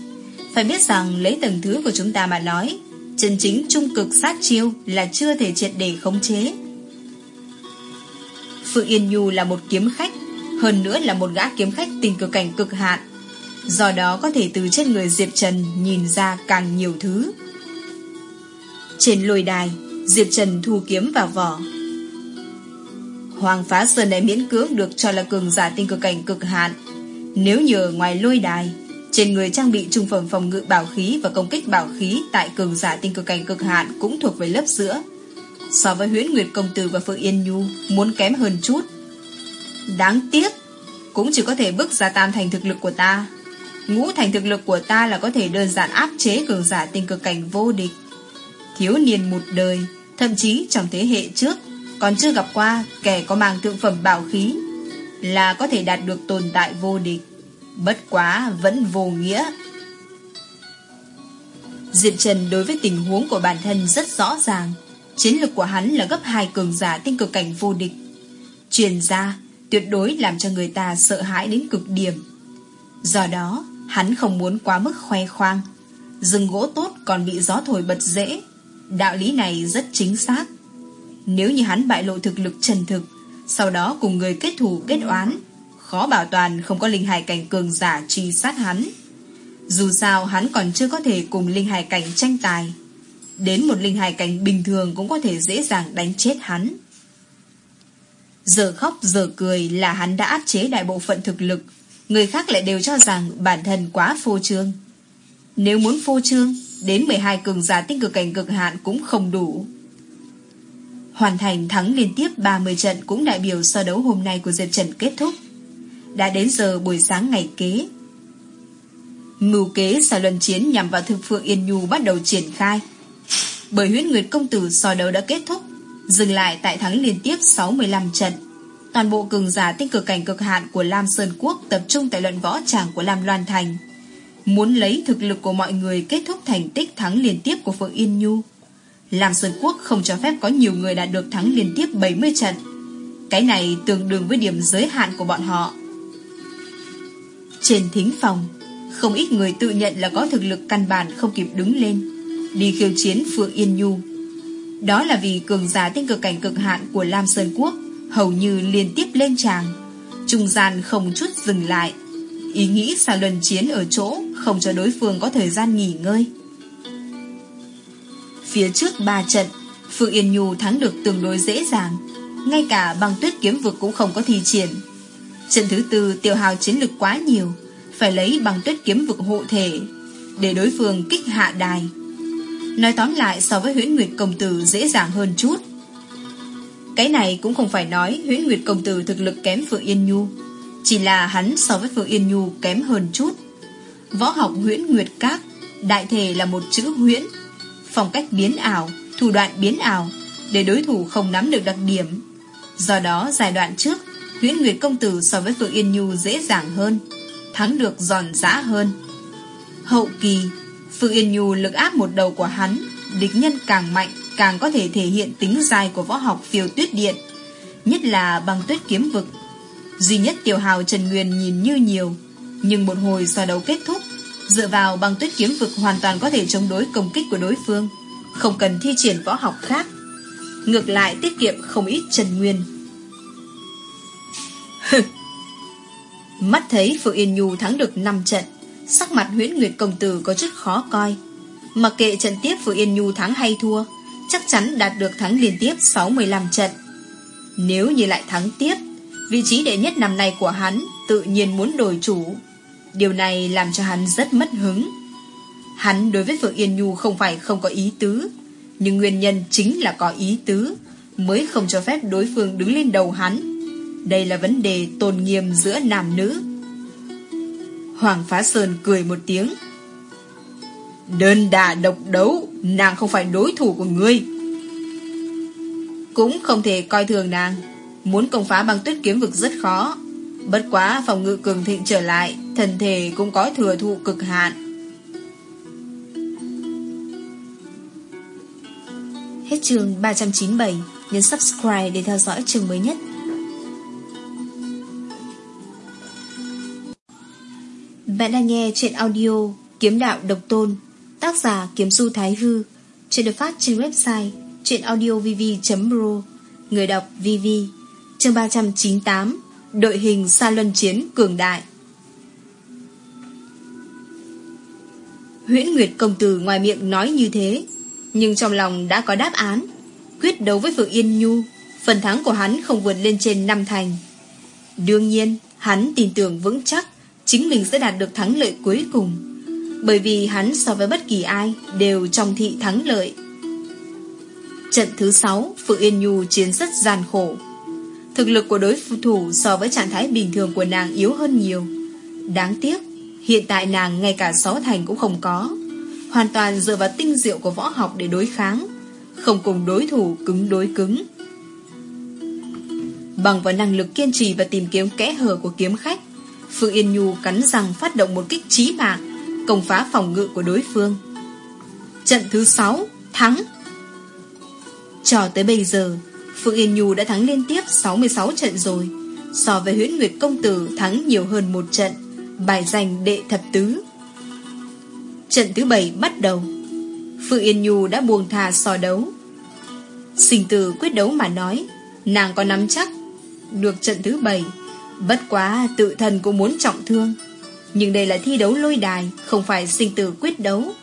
phải biết rằng lấy tầng thứ của chúng ta mà nói, Chân chính trung cực sát chiêu Là chưa thể triệt để khống chế. Phượng Yên Nhu là một kiếm khách, Hơn nữa là một gã kiếm khách tình cực cảnh cực hạn. Do đó có thể từ trên người Diệp Trần Nhìn ra càng nhiều thứ. Trên lôi đài, Diệp Trần thu kiếm vào vỏ. Hoàng Phá Sơn này miễn cưỡng được cho là cường giả tinh cực cảnh cực hạn. Nếu nhờ ngoài lôi đài trên người trang bị trung phẩm phòng ngự bảo khí và công kích bảo khí tại cường giả tinh cực cảnh cực hạn cũng thuộc về lớp giữa. So với huyễn Nguyệt Công Tử và Phượng Yên Nhu muốn kém hơn chút. Đáng tiếc, cũng chỉ có thể bước ra tam thành thực lực của ta. Ngũ thành thực lực của ta là có thể đơn giản áp chế cường giả tinh cực cảnh vô địch. Thiếu niên một đời, thậm chí trong thế hệ trước, còn chưa gặp qua kẻ có mang thượng phẩm bảo khí, là có thể đạt được tồn tại vô địch. Bất quá vẫn vô nghĩa Diệp Trần đối với tình huống của bản thân rất rõ ràng Chiến lược của hắn là gấp hai cường giả tinh cực cảnh vô địch Truyền ra tuyệt đối làm cho người ta sợ hãi đến cực điểm. Do đó, hắn không muốn quá mức khoe khoang. Rừng gỗ tốt còn bị gió thổi bật dễ. Đạo lý này rất chính xác. Nếu như hắn bại lộ thực lực chân thực, sau đó cùng người kết thù kết oán, khó bảo toàn không có linh hải cảnh cường giả truy sát hắn. Dù sao hắn còn chưa có thể cùng linh hải cảnh tranh tài. Đến một linh hải cảnh bình thường cũng có thể dễ dàng đánh chết hắn. Giờ khóc giờ cười là hắn đã áp chế đại bộ phận thực lực. Người khác lại đều cho rằng bản thân quá phô trương. Nếu muốn phô trương, đến 12 cường giả tinh cực cảnh cực hạn cũng không đủ. Hoàn thành thắng liên tiếp 30 trận cũng đại biểu so đấu hôm nay của Diệp Trần kết thúc. Đã đến giờ buổi sáng ngày kế. Mưu kế xà luân chiến nhằm vào thực phượng Yên Nhu bắt đầu triển khai. Bởi huyết nguyệt công tử so đấu đã kết thúc, dừng lại tại thắng liên tiếp 65 trận. Toàn bộ cường giả tinh cực cảnh cực hạn của Lam Sơn Quốc tập trung tại luận võ tràng của Lam Loan Thành. Muốn lấy thực lực của mọi người kết thúc thành tích thắng liên tiếp của Phượng Yên Nhu. Lam Sơn Quốc không cho phép có nhiều người đạt được thắng liên tiếp 70 trận. Cái này tương đương với điểm giới hạn của bọn họ. Trên thính phòng, không ít người tự nhận là có thực lực căn bản không kịp đứng lên, đi khiêu chiến Phượng Yên Nhu. Đó là vì cường giả tinh cực cảnh cực hạn của Lam Sơn Quốc hầu như liên tiếp lên tràng, trung gian không chút dừng lại. Ý nghĩ sao lần chiến ở chỗ không cho đối phương có thời gian nghỉ ngơi. Phía trước ba trận, Phượng Yên Nhu thắng được tương đối dễ dàng, ngay cả băng tuyết kiếm vực cũng không có thi triển. Trận thứ tư tiêu hào chiến lực quá nhiều, phải lấy bằng tuyết kiếm vực hộ thể, để đối phương kích hạ đài. Nói tóm lại so với huyễn nguyệt công tử dễ dàng hơn chút. Cái này cũng không phải nói huyễn nguyệt công tử thực lực kém Phượng Yên Nhu, chỉ là hắn so với Phượng Yên Nhu kém hơn chút. Võ học huyễn nguyệt các, đại thể là một chữ huyễn, phong cách biến ảo, thủ đoạn biến ảo, để đối thủ không nắm được đặc điểm. Do đó giai đoạn trước, huyễn nguyệt công tử so với Phượng Yên Nhu dễ dàng hơn, thắng được giòn giã hơn. Hậu kỳ, Phượng Yên Nhu lực áp một đầu của hắn, địch nhân càng mạnh, càng có thể thể hiện tính dài của võ học phiêu tuyết điện, nhất là bằng tuyết kiếm vực. Duy nhất tiểu hào Trần Nguyên nhìn như nhiều, nhưng một hồi so đấu kết thúc, dựa vào bằng tuyết kiếm vực hoàn toàn có thể chống đối công kích của đối phương, không cần thi triển võ học khác. Ngược lại tiết kiệm không ít Trần Nguyên. Mắt thấy Phượng Yên Nhu thắng được 5 trận, sắc mặt huyễn Nguyệt Công Tử có chút khó coi. Mặc kệ trận tiếp Phượng Yên Nhu thắng hay thua, chắc chắn đạt được thắng liên tiếp 65 trận. Nếu như lại thắng tiếp, vị trí đệ nhất năm nay của hắn tự nhiên muốn đổi chủ. Điều này làm cho hắn rất mất hứng. Hắn đối với Phượng Yên Nhu không phải không có ý tứ, nhưng nguyên nhân chính là có ý tứ, mới không cho phép đối phương đứng lên đầu hắn. Đây là vấn đề tôn nghiêm giữa nam nữ. Hoàng Phá Sơn cười một tiếng. Đơn đà độc đấu, nàng không phải đối thủ của ngươi. Cũng không thể coi thường nàng. Muốn công phá băng tuyết kiếm vực rất khó. Bất quá phòng ngự cường thịnh trở lại, thần thể cũng có thừa thụ cực hạn. Hết chương 397, nhấn subscribe để theo dõi chương mới nhất. Bạn đang nghe chuyện audio Kiếm đạo độc tôn, Tác giả Kiếm Du Thái Hư, Chuyện được phát trên website chuyenaudiovv.pro Người đọc VV, Chương 398 Đội hình xa luân chiến cường đại. Huyễn Nguyệt công tử ngoài miệng nói như thế, Nhưng trong lòng đã có đáp án. Quyết đấu với Phượng Yên Nhu, Phần thắng của hắn không vượt lên trên năm thành. Đương nhiên, Hắn tin tưởng vững chắc Chính mình sẽ đạt được thắng lợi cuối cùng. Bởi vì hắn so với bất kỳ ai Đều trong thị thắng lợi. Trận thứ 6 Phượng Yên Nhu chiến rất gian khổ. Thực lực của đối thủ so với trạng thái bình thường của nàng yếu hơn nhiều. Đáng tiếc, Hiện tại nàng ngay cả sáu thành cũng không có. Hoàn toàn dựa vào tinh diệu của võ học để đối kháng. Không cùng đối thủ cứng đối cứng. Bằng vào năng lực kiên trì và tìm kiếm kẽ hở của kiếm khách Phương Yên Nhu cắn răng phát động một kích trí mạng, Công phá phòng ngự của đối phương. Trận thứ 6 Thắng. Cho tới bây giờ, Phương Yên Nhu đã thắng liên tiếp 66 trận rồi. So với huyễn nguyệt công tử thắng nhiều hơn một trận. Bài giành đệ thập tứ. Trận thứ bảy bắt đầu. Phượng Yên Nhu đã buông thà so đấu. Sinh tử quyết đấu mà nói, Nàng có nắm chắc. Được trận thứ bảy Bất quá tự thần cũng muốn trọng thương. Nhưng đây là thi đấu lôi đài, Không phải sinh tử quyết đấu.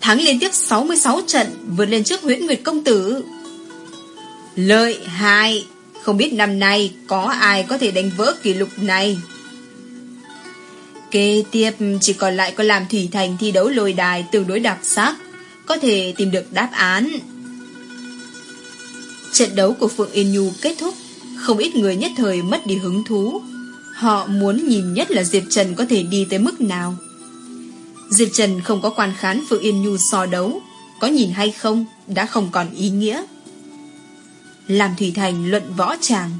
Thắng liên tiếp 66 trận, Vượt lên trước huyễn Nguyệt Công Tử. Lợi hại! Không biết năm nay Có ai có thể đánh vỡ kỷ lục này? Kế tiếp, chỉ còn lại có làm thủy thành thi đấu lôi đài tương đối đặc sắc, Có thể tìm được đáp án. Trận đấu của Phượng Yên Nhu kết thúc. Không ít người nhất thời mất đi hứng thú. Họ muốn nhìn nhất là Diệp Trần có thể đi tới mức nào. Diệp Trần không có quan khán Phượng Yên Nhu so đấu, Có nhìn hay không Đã không còn ý nghĩa. Làm Thủy Thành luận võ tràng.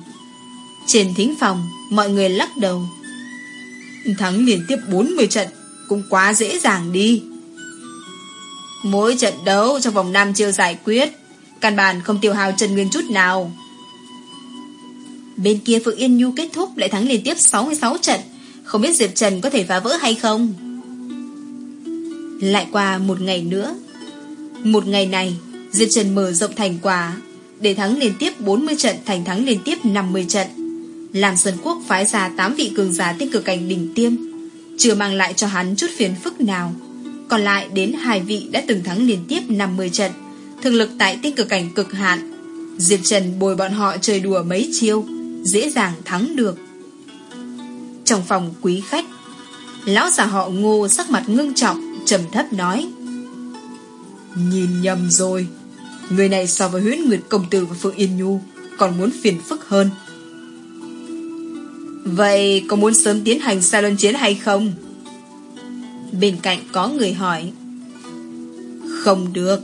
Trên thính phòng, Mọi người lắc đầu. Thắng liên tiếp 40 trận, Cũng quá dễ dàng đi. Mỗi trận đấu trong vòng 5 chiêu giải quyết, Căn bản không tiêu hao chân nguyên chút nào. Bên kia Phượng Yên Nhu kết thúc Lại thắng liên tiếp 66 trận. Không biết Diệp Trần có thể phá vỡ hay không? Lại qua một ngày nữa. Một ngày này, Diệp Trần mở rộng thành quả Để thắng liên tiếp 40 trận Thành thắng liên tiếp 50 trận. Làm Sơn Quốc phái ra 8 vị cường giả tinh cực cảnh đỉnh tiêm, Chưa mang lại cho hắn chút phiền phức nào. Còn lại đến hai vị đã từng thắng liên tiếp 50 trận, Thực lực tại tinh cực cảnh cực hạn. Diệp Trần bồi bọn họ chơi đùa mấy chiêu. Dễ dàng thắng được. Trong phòng quý khách, Lão già họ ngô sắc mặt ngưng trọng, trầm thấp nói, Nhìn nhầm rồi. Người này so với huyễn Nguyệt Công Tử và Phượng Yên Nhu Còn muốn phiền phức hơn. Vậy có muốn sớm tiến hành xa luân chiến hay không? Bên cạnh có người hỏi, Không được.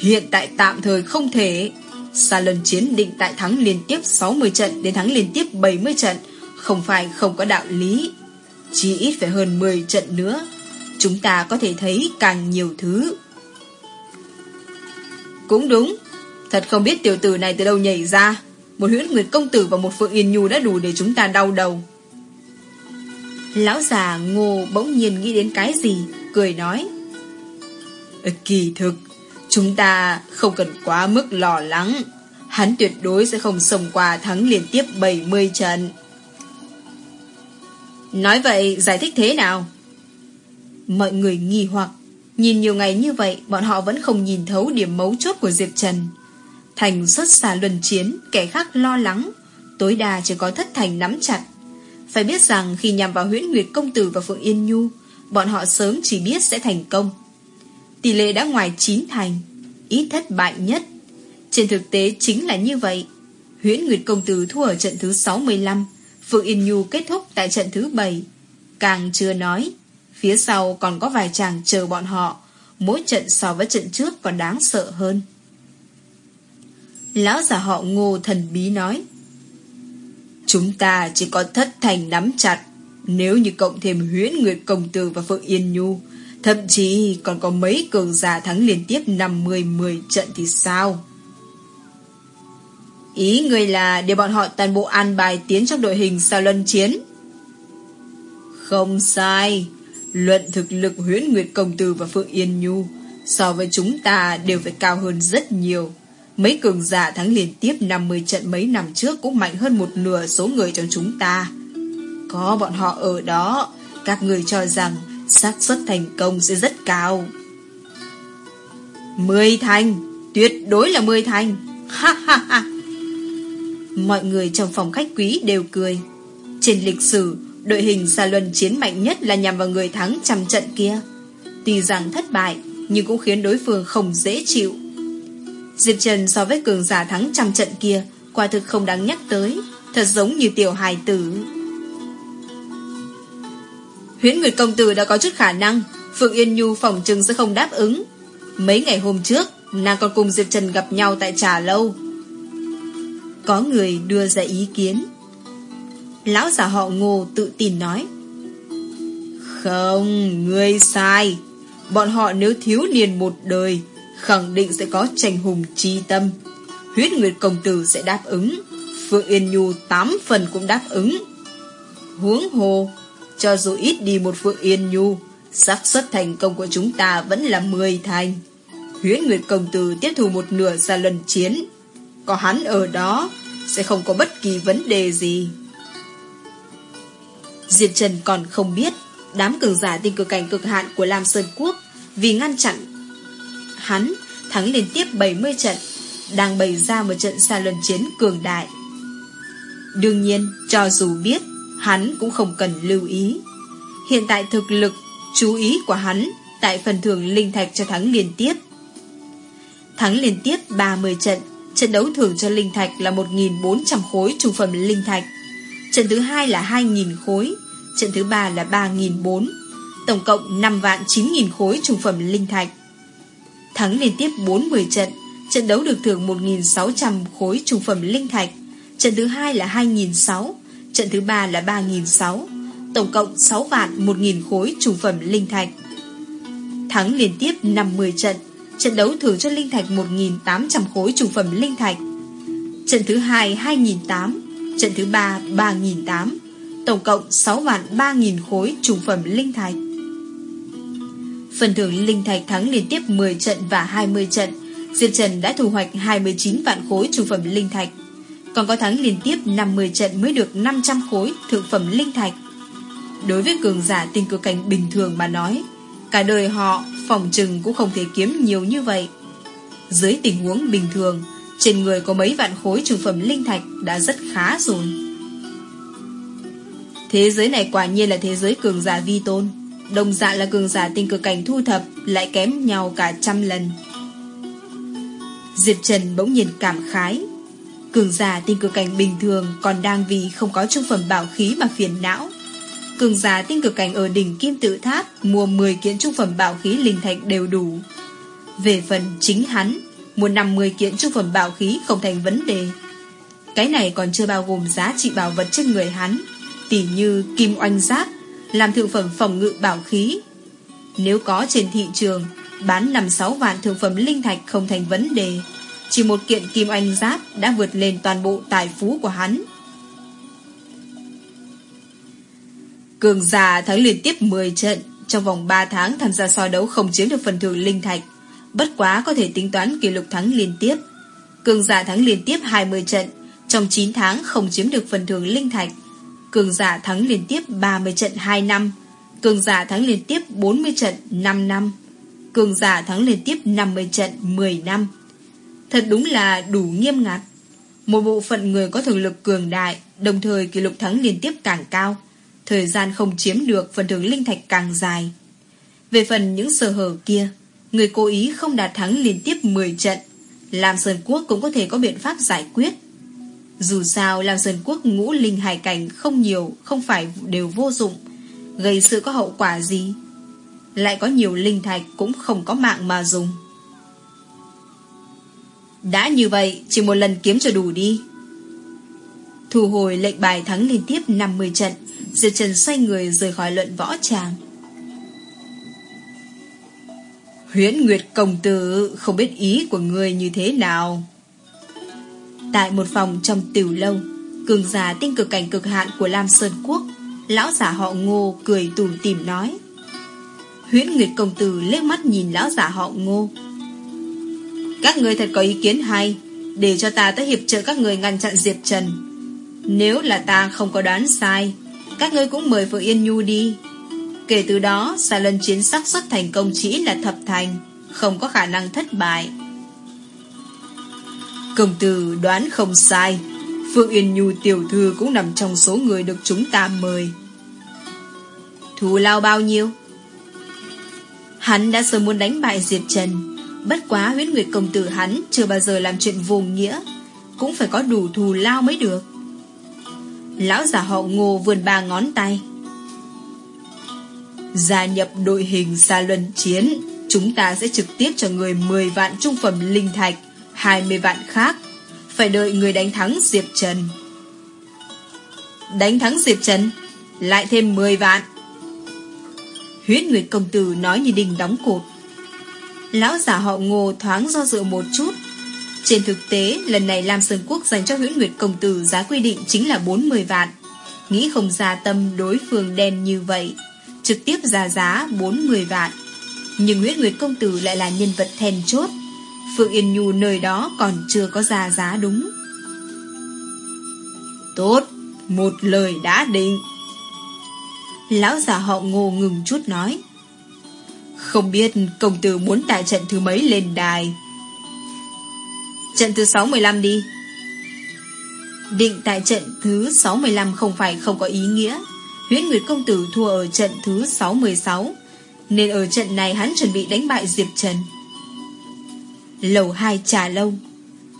Hiện tại tạm thời không thể. Sa lần chiến định tại thắng liên tiếp 60 trận đến thắng liên tiếp 70 trận. Không phải không có đạo lý, Chỉ ít phải hơn 10 trận nữa. Chúng ta có thể thấy càng nhiều thứ. Cũng đúng, Thật không biết tiểu tử này từ đâu nhảy ra. Một huyễn nguyệt công tử và một phượng yên nhu đã đủ để chúng ta đau đầu. Lão già ngô bỗng nhiên nghĩ đến cái gì, Cười nói, Kỳ thực Chúng ta không cần quá mức lo lắng. Hắn tuyệt đối sẽ không xông qua thắng liên tiếp 70 trận. Nói vậy, giải thích thế nào? Mọi người nghi hoặc. Nhìn nhiều ngày như vậy, Bọn họ vẫn không nhìn thấu điểm mấu chốt của Diệp Trần. Thành xuất xà luân chiến, Kẻ khác lo lắng. Tối đa chỉ có thất thành nắm chặt. Phải biết rằng khi nhằm vào huyễn Nguyệt Công Tử và Phượng Yên Nhu, Bọn họ sớm chỉ biết sẽ thành công. Tỷ lệ đã ngoài 9 thành, Ít thất bại nhất. Trên thực tế chính là như vậy. Huyễn Nguyệt Công Tử thua ở trận thứ 65 Phượng Yên Nhu kết thúc tại trận thứ 7 Càng chưa nói, Phía sau còn có vài chàng chờ bọn họ, Mỗi trận so với trận trước còn đáng sợ hơn. Lão già họ ngô thần bí nói, Chúng ta chỉ có thất thành nắm chặt, Nếu như cộng thêm huyễn Nguyệt Công Tử và Phượng Yên Nhu Thậm chí còn có mấy cường giả thắng liên tiếp 50-10 trận thì sao? Ý người là để bọn họ toàn bộ an bài tiến trong đội hình sao luân chiến. Không sai. Luận thực lực huyễn Nguyệt Công Tử và Phượng Yên Nhu So với chúng ta đều phải cao hơn rất nhiều. Mấy cường giả thắng liên tiếp 50 trận mấy năm trước cũng mạnh hơn một nửa số người trong chúng ta. Có bọn họ ở đó, các người cho rằng xác suất thành công sẽ rất cao. Mười thành, tuyệt đối là mười thành. Ha ha ha. Mọi người trong phòng khách quý đều cười. Trên lịch sử, đội hình xa luân chiến mạnh nhất là nhằm vào người thắng trăm trận kia. Tuy rằng thất bại, nhưng cũng khiến đối phương không dễ chịu. Diệp Trần so với cường giả thắng trăm trận kia Quả thực không đáng nhắc tới Thật giống như tiểu hài tử Huyễn Nguyệt Công Tử đã có chút khả năng. Phượng Yên Nhu phòng trừng sẽ không đáp ứng. Mấy ngày hôm trước Nàng còn cùng Diệp Trần gặp nhau tại trà lâu. Có người đưa ra ý kiến. Lão giả họ ngô tự tin nói. Không, ngươi sai. Bọn họ nếu thiếu niên một đời khẳng định sẽ có tranh hùng chi tâm. Huyết Nguyệt Công Tử sẽ đáp ứng, Phượng Yên Nhu tám phần cũng đáp ứng. Huống hồ, cho dù ít đi một Phượng Yên Nhu, xác suất thành công của chúng ta vẫn là 10 thành. Huyễn Nguyệt Công Tử tiếp thu một nửa ra lần chiến. Có hắn ở đó, sẽ không có bất kỳ vấn đề gì. Diệp Trần còn không biết, đám cường giả tinh cực cảnh cực hạn của Lam Sơn Quốc vì ngăn chặn hắn thắng liên tiếp 70 trận, đang bày ra một trận xa luân chiến cường đại. Đương nhiên, cho dù biết, hắn cũng không cần lưu ý. Hiện tại thực lực, chú ý của hắn tại phần thưởng linh thạch cho thắng liên tiếp. Thắng liên tiếp 30 trận, trận đấu thưởng cho linh thạch là 1.400 khối trung phẩm linh thạch. Trận thứ hai là 2.000 khối, trận thứ ba là 3.400, tổng cộng 5 vạn 9.000 khối trung phẩm linh thạch. Thắng liên tiếp 40 trận, trận đấu được thưởng 1.600 khối trung phẩm linh thạch. Trận thứ hai là 2.600, trận thứ ba là 3.600, tổng cộng 6 vạn 1.000 khối trùng phẩm linh thạch. Thắng liên tiếp 50 trận, trận đấu thưởng cho linh thạch 1.800 khối trùng phẩm linh thạch. Trận thứ hai 2.800, trận thứ ba 3.800, tổng cộng 6 vạn 3.000 khối trùng phẩm linh thạch. Phần thưởng linh thạch thắng liên tiếp 10 trận và 20 trận, Diệp Trần đã thu hoạch 29 vạn khối trùng phẩm linh thạch. Còn có thắng liên tiếp 50 trận mới được 500 khối thượng phẩm linh thạch. Đối với cường giả tình cực cảnh bình thường mà nói, cả đời họ phòng trừng cũng không thể kiếm nhiều như vậy. Dưới tình huống bình thường, trên người có mấy vạn khối trường phẩm linh thạch đã rất khá rồi. Thế giới này quả nhiên là thế giới cường giả vi tôn. Đồng dạng là cường giả tình cực cảnh thu thập Lại kém nhau cả trăm lần Diệp Trần bỗng nhiên cảm khái Cường giả tinh cực cảnh bình thường Còn đang vì không có trung phẩm bảo khí mà phiền não Cường giả tinh cực cảnh ở đỉnh Kim Tự Tháp Mua 10 kiện trung phẩm bảo khí linh thạch đều đủ Về phần chính hắn Mua 50 kiện trung phẩm bảo khí không thành vấn đề Cái này còn chưa bao gồm giá trị bảo vật trên người hắn Tỉ như kim oanh giáp làm thượng phẩm phòng ngự bảo khí. Nếu có trên thị trường, bán 5-6 vạn thượng phẩm linh thạch không thành vấn đề. Chỉ một kiện kim anh giáp đã vượt lên toàn bộ tài phú của hắn. Cường già thắng liên tiếp 10 trận, trong vòng 3 tháng tham gia so đấu không chiếm được phần thưởng linh thạch. Bất quá có thể tính toán kỷ lục thắng liên tiếp. Cường giả thắng liên tiếp 20 trận, trong 9 tháng không chiếm được phần thưởng linh thạch. Cường giả thắng liên tiếp 30 trận 2 năm Cường giả thắng liên tiếp 40 trận 5 năm Cường giả thắng liên tiếp 50 trận 10 năm Thật đúng là đủ nghiêm ngặt. Một bộ phận người có thực lực cường đại Đồng thời kỷ lục thắng liên tiếp càng cao. Thời gian không chiếm được Phần thưởng linh thạch càng dài. Về phần những sơ hở kia Người cố ý không đạt thắng liên tiếp 10 trận Làm Sơn Quốc cũng có thể có biện pháp giải quyết. Dù sao Lam Sơn Quốc ngũ linh hải cảnh không nhiều, không phải đều vô dụng, gây sự có hậu quả gì. Lại có nhiều linh thạch cũng không có mạng mà dùng. Đã như vậy, chỉ một lần kiếm cho đủ đi. Thu hồi lệnh bài thắng liên tiếp 50 trận, Diệp Trần xoay người rời khỏi luận võ tràng. Huyễn Nguyệt Công Tử không biết ý của người như thế nào. Tại một phòng trong tiểu lâu Cường giả tinh cực cảnh cực hạn của Lam Sơn Quốc Lão giả họ ngô cười tủm tìm nói Huyễn Nguyệt Công Tử liếc mắt nhìn lão giả họ ngô các người thật có ý kiến hay Để cho ta tới hiệp trợ các người ngăn chặn Diệp Trần. Nếu là ta không có đoán sai, Các ngươi cũng mời Phượng Yên Nhu đi. Kể từ đó Xa lần chiến sắc xuất thành công chỉ là thập thành, Không có khả năng thất bại. Công tử đoán không sai Phương Yên Nhu tiểu thư cũng nằm trong số người được chúng ta mời. Thù lao bao nhiêu? Hắn đã sớm muốn đánh bại Diệp Trần. Bất quá huyết nguyệt công tử hắn Chưa bao giờ làm chuyện vô nghĩa, Cũng phải có đủ thù lao mới được. Lão giả họ ngô vườn ba ngón tay. Gia nhập đội hình xa luân chiến, Chúng ta sẽ trực tiếp cho người 10 vạn trung phẩm linh thạch 20 vạn khác. Phải đợi người đánh thắng Diệp Trần. Đánh thắng Diệp Trần, Lại thêm 10 vạn. Huyết Nguyệt Công Tử nói như đình đóng cột. Lão giả họ ngô thoáng do dự một chút Trên thực tế, lần này Lam Sơn Quốc dành cho huyễn Nguyệt Công Tử giá quy định chính là 40 vạn. Nghĩ không ra tâm đối phương đen như vậy, trực tiếp ra giá 40 vạn. Nhưng huyễn Nguyệt Công Tử lại là nhân vật then chốt. Phượng Yên Nhu nơi đó còn chưa có ra giá đúng. Tốt, một lời đã định. Lão giả họ ngô ngừng chút nói. Không biết công tử muốn tại trận thứ mấy lên đài. Trận thứ 65 đi. Định tại trận thứ 65 không phải không có ý nghĩa. Huyễn Nguyệt Công Tử thua ở trận thứ 66, nên ở trận này hắn chuẩn bị đánh bại Diệp Trần. Lầu hai trà lâu.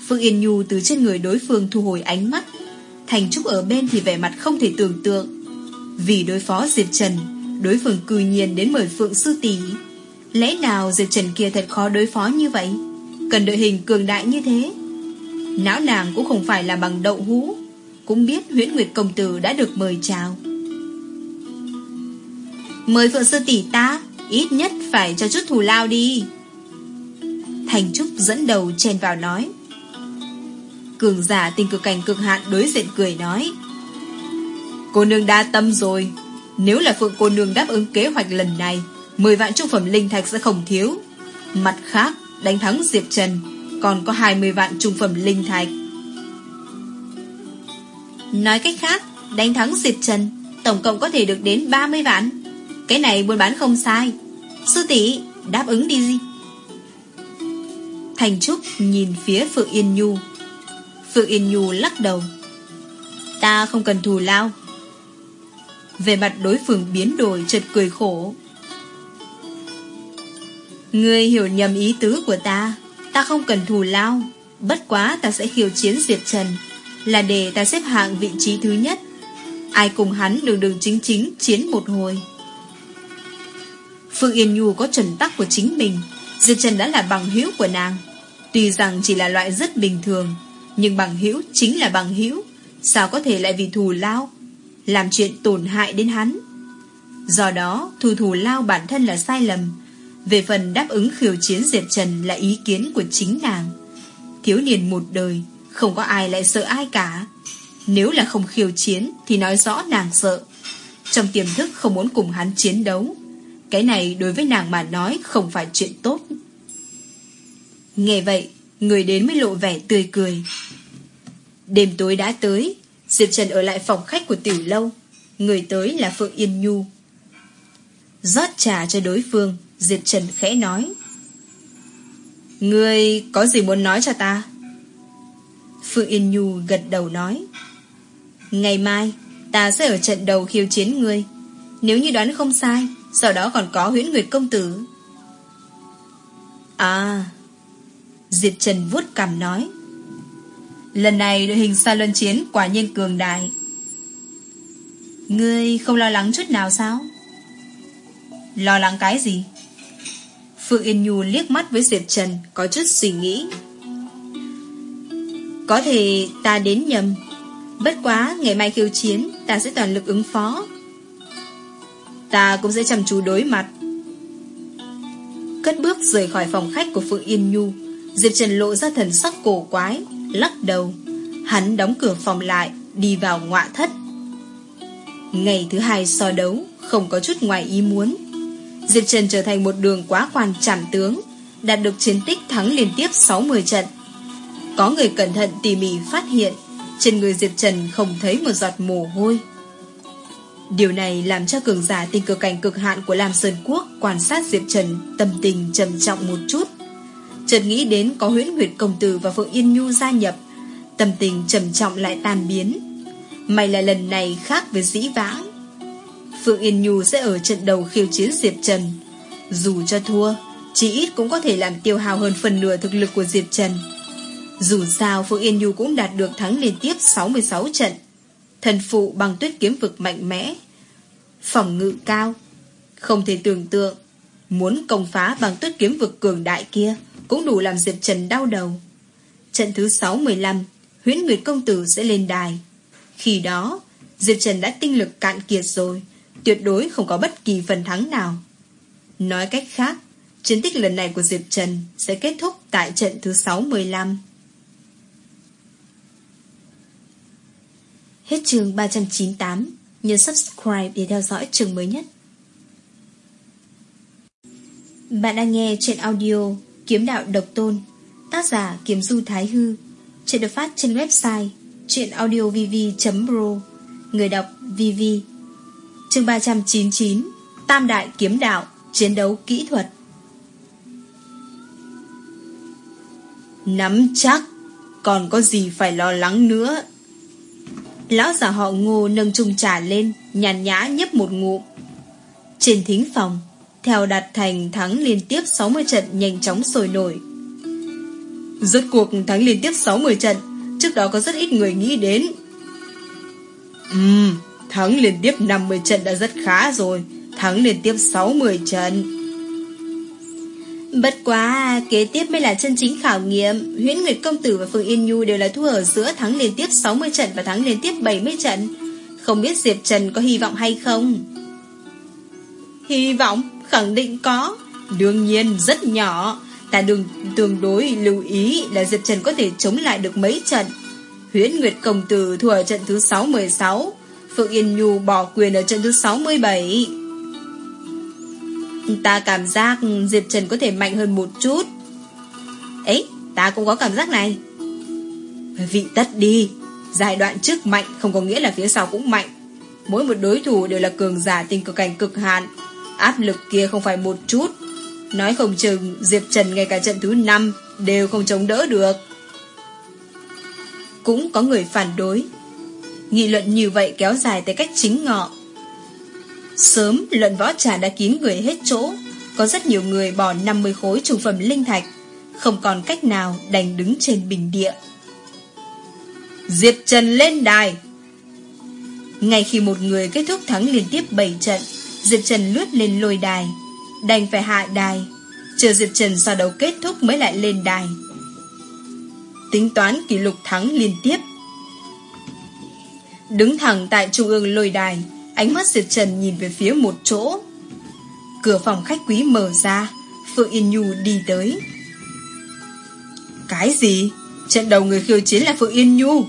Phương Yên Nhu từ trên người đối phương thu hồi ánh mắt. Thành Trúc ở bên thì vẻ mặt không thể tưởng tượng. Vì đối phó Diệp Trần, đối phương cư nhiên đến mời Phượng Sư Tỷ. Lẽ nào Diệp Trần kia thật khó đối phó như vậy? Cần đội hình cường đại như thế. Não nàng cũng không phải là bằng đậu hũ. Cũng biết huyễn Nguyệt Công Tử đã được mời chào. Mời Phượng Sư tỷ ta, Ít nhất phải cho chút thù lao đi. Thành Trúc dẫn đầu chen vào nói. Cường giả tình cực cảnh cực hạn đối diện cười nói. Cô nương đa tâm rồi. Nếu là Phượng cô nương đáp ứng kế hoạch lần này 10 vạn trung phẩm linh thạch sẽ không thiếu Mặt khác đánh thắng Diệp Trần còn có 20 vạn trung phẩm linh thạch. Nói cách khác, đánh thắng Diệp Trần, tổng cộng có thể được đến 30 vạn. Cái này buôn bán không sai. Sư tỷ đáp ứng đi gì? Thành Trúc nhìn phía Phượng Yên Nhu. Phượng Yên Nhu lắc đầu. Ta không cần thù lao. Về mặt đối phương biến đổi chợt cười khổ. Ngươi hiểu nhầm ý tứ của ta Ta không cần thù lao. Bất quá ta sẽ khiêu chiến Diệp Trần, Là để ta xếp hạng vị trí thứ nhất. Ai cùng hắn đường đường chính chính Chiến một hồi. Phương Yên Nhu có chuẩn tắc của chính mình. Diệp Trần đã là bằng hữu của nàng. Tuy rằng chỉ là loại rất bình thường, Nhưng bằng hữu chính là bằng hữu. Sao có thể lại vì thù lao, Làm chuyện tổn hại đến hắn? Do đó, thù thù lao bản thân là sai lầm về phần đáp ứng khiêu chiến Diệp Trần là ý kiến của chính nàng. Thiếu niên một đời, không có ai lại sợ ai cả. Nếu là không khiêu chiến thì nói rõ nàng sợ. Trong tiềm thức không muốn cùng hắn chiến đấu. Cái này đối với nàng mà nói không phải chuyện tốt. Nghe vậy, người đến mới lộ vẻ tươi cười. Đêm tối đã tới, Diệp Trần ở lại phòng khách của tiểu lâu. Người tới là Phượng Yên Nhu. rót trà cho đối phương, Diệp Trần khẽ nói. Ngươi có gì muốn nói cho ta? Phương Yên Nhu gật đầu nói. Ngày mai, Ta sẽ ở trận đầu khiêu chiến ngươi. Nếu như đoán không sai, Sau đó còn có huyễn nguyệt công tử. À Diệp Trần vuốt cằm nói. Lần này đội hình xa luân chiến Quả nhiên cường đại. Ngươi không lo lắng chút nào sao? Lo lắng cái gì? Phương Yên Nhu liếc mắt với Diệp Trần, Có chút suy nghĩ. Có thể ta đến nhầm. Bất quá ngày mai khiêu chiến, Ta sẽ toàn lực ứng phó. Ta cũng sẽ chăm chú đối mặt. Cất bước rời khỏi phòng khách của Phượng Yên Nhu, Diệp Trần lộ ra thần sắc cổ quái, Lắc đầu. Hắn đóng cửa phòng lại, Đi vào ngọa thất. Ngày thứ hai so đấu, Không có chút ngoài ý muốn. Diệp Trần trở thành một đường quá quan trảm tướng, đạt được chiến tích thắng liên tiếp 60 trận. Có người cẩn thận tỉ mỉ phát hiện, trên người Diệp Trần không thấy một giọt mồ hôi. Điều này làm cho cường giả tình cực cảnh cực hạn của Lam Sơn Quốc quan sát Diệp Trần tâm tình trầm trọng một chút. Chợt nghĩ đến có huyễn huyệt công tử và Phượng Yên Nhu gia nhập, tâm tình trầm trọng lại tan biến. May là lần này khác với dĩ vãng. Phượng Yên Nhu sẽ ở trận đầu khiêu chiến Diệp Trần. Dù cho thua, chỉ ít cũng có thể làm tiêu hao hơn phần nửa thực lực của Diệp Trần. Dù sao Phượng Yên Nhu cũng đạt được thắng liên tiếp 66 trận. Thần phụ bằng tuyết kiếm vực mạnh mẽ. Phòng ngự cao. Không thể tưởng tượng. Muốn công phá bằng tuyết kiếm vực cường đại kia cũng đủ làm Diệp Trần đau đầu. Trận thứ 6-15 Huyễn Nguyệt Công Tử sẽ lên đài. Khi đó, Diệp Trần đã tinh lực cạn kiệt rồi tuyệt đối không có bất kỳ phần thắng nào. Nói cách khác, chiến tích lần này của Diệp Trần sẽ kết thúc tại trận thứ 6-15. Hết chương 398, nhấn subscribe để theo dõi chương mới nhất. Bạn đang nghe trên audio Kiếm Đạo Độc Tôn, tác giả Kiếm Du Thái Hư, chuyện được phát trên website truyệnaudiovv.pro, người đọc VV Chương 399 Tam Đại Kiếm Đạo, Chiến đấu kỹ thuật. Nắm chắc, Còn có gì phải lo lắng nữa? Lão già họ ngô nâng chung trà lên, Nhàn nhã nhấp một ngụm. Trên thính phòng, Theo đạt thành thắng liên tiếp 60 trận Nhanh chóng sôi nổi. Rốt cuộc thắng liên tiếp 60 trận, Trước đó có rất ít người nghĩ đến. Ừm Thắng liên tiếp 50 trận đã rất khá rồi Thắng liên tiếp 60 trận Bất quá, kế tiếp mới là chân chính khảo nghiệm. Huyễn Nguyệt Công Tử và Phương Yên Nhu đều là thua ở giữa thắng liên tiếp 60 trận và thắng liên tiếp 70 trận. Không biết Diệp Trần có hy vọng hay không? Hy vọng? Khẳng định có. Đương nhiên rất nhỏ. Ta đừng tương đối lưu ý là Diệp Trần có thể chống lại được mấy trận. Huyễn Nguyệt Công Tử thua ở trận thứ 616. Phượng Yên Nhu bỏ quyền ở trận thứ 67. Ta cảm giác Diệp Trần có thể mạnh hơn một chút. Ấy Ta cũng có cảm giác này. Vị tất đi, Giai đoạn trước mạnh, không có nghĩa là phía sau cũng mạnh. Mỗi một đối thủ đều là cường giả tình cực cảnh cực hạn. Áp lực kia không phải một chút. Nói không chừng, Diệp Trần ngay cả trận thứ 5 Đều không chống đỡ được. Cũng có người phản đối. Nghị luận như vậy kéo dài tới cách chính ngọ. Sớm, luận võ trà đã kín người hết chỗ. Có rất nhiều người bỏ 50 khối trùng phẩm linh thạch. Không còn cách nào đành đứng trên bình địa. Diệp Trần lên đài. Ngay khi một người kết thúc thắng liên tiếp 7 trận, Diệp Trần lướt lên lôi đài. Đành phải hạ đài. Chờ Diệp Trần sau đấu kết thúc mới lại lên đài. Tính toán kỷ lục thắng liên tiếp. Đứng thẳng tại trung ương lôi đài, Ánh mắt Diệp Trần nhìn về phía một chỗ Cửa phòng khách quý mở ra, Phượng Yên Nhu đi tới Cái gì? Trận đầu người khiêu chiến là Phượng Yên Nhu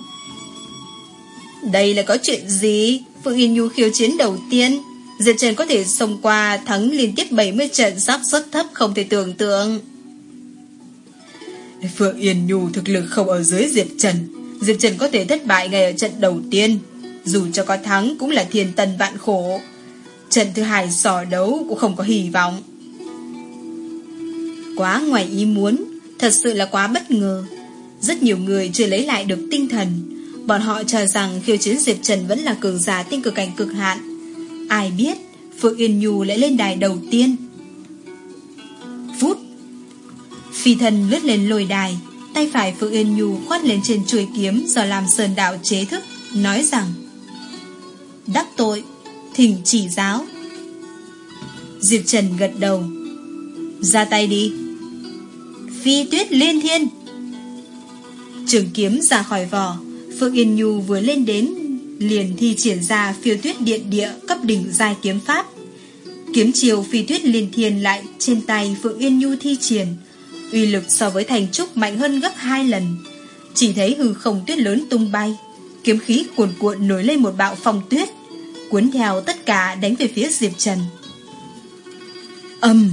Đây là có chuyện gì? Phượng Yên Nhu khiêu chiến đầu tiên, Diệp Trần có thể xông qua thắng liên tiếp 70 trận sắp rất thấp không thể tưởng tượng Phượng Yên Nhu thực lực không ở dưới Diệp Trần Diệp Trần có thể thất bại ngay ở trận đầu tiên dù cho có thắng cũng là thiên tân vạn khổ. Trận thứ hai sò đấu cũng không có hy vọng. Quá ngoài ý muốn, Thật sự là quá bất ngờ. Rất nhiều người chưa lấy lại được tinh thần. Bọn họ cho rằng khiêu chiến Diệp Trần Vẫn là cường giả tinh cực cảnh cực hạn. Ai biết, Phượng Yên Nhu lại lên đài đầu tiên. Phút. Phi thần lướt lên lồi đài, Tay phải Phượng Yên Nhu khoát lên trên chuôi kiếm Do làm sơn đạo chế thức, Nói rằng Đắc tội, Thỉnh chỉ giáo. Diệp Trần gật đầu. Ra tay đi. Phi tuyết liên thiên. Trường kiếm ra khỏi vỏ, Phượng Yên Nhu vừa lên đến, Liền thi triển ra phiêu tuyết điện địa Cấp đỉnh giai kiếm pháp. Kiếm chiều phi tuyết liên thiên lại Trên tay Phượng Yên Nhu thi triển, uy lực so với thành trúc mạnh hơn gấp hai lần. Chỉ thấy hư không tuyết lớn tung bay, Kiếm khí cuồn cuộn nổi lên một bạo phong tuyết cuốn theo tất cả đánh về phía Diệp Trần. Âm!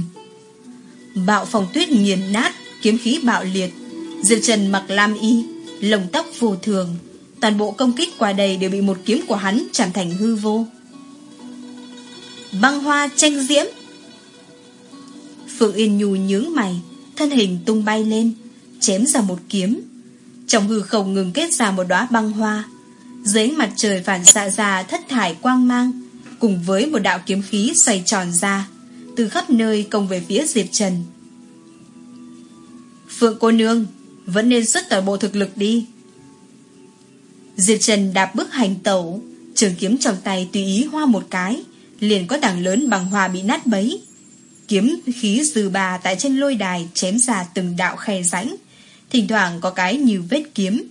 Bạo phòng tuyết nghiền nát, kiếm khí bạo liệt. Diệp Trần mặc lam y, lồng tóc vô thường. Toàn bộ công kích qua đây đều bị một kiếm của hắn chạm thành hư vô. Băng hoa tranh diễm! Phượng Yên Nhu nhướng mày, thân hình tung bay lên, chém ra một kiếm. Trong hư không ngừng kết ra một đóa băng hoa, dưới mặt trời phản xạ ra thất thải quang mang, cùng với một đạo kiếm khí xoay tròn ra, từ khắp nơi công về phía Diệp Trần. Phượng cô nương, vẫn nên xuất toàn bộ thực lực đi. Diệp Trần đạp bước hành tẩu, trường kiếm trong tay tùy ý hoa một cái, liền có đằng lớn bằng hòa bị nát bấy. Kiếm khí dư bà tại trên lôi đài chém ra từng đạo khe rãnh, thỉnh thoảng có cái như vết kiếm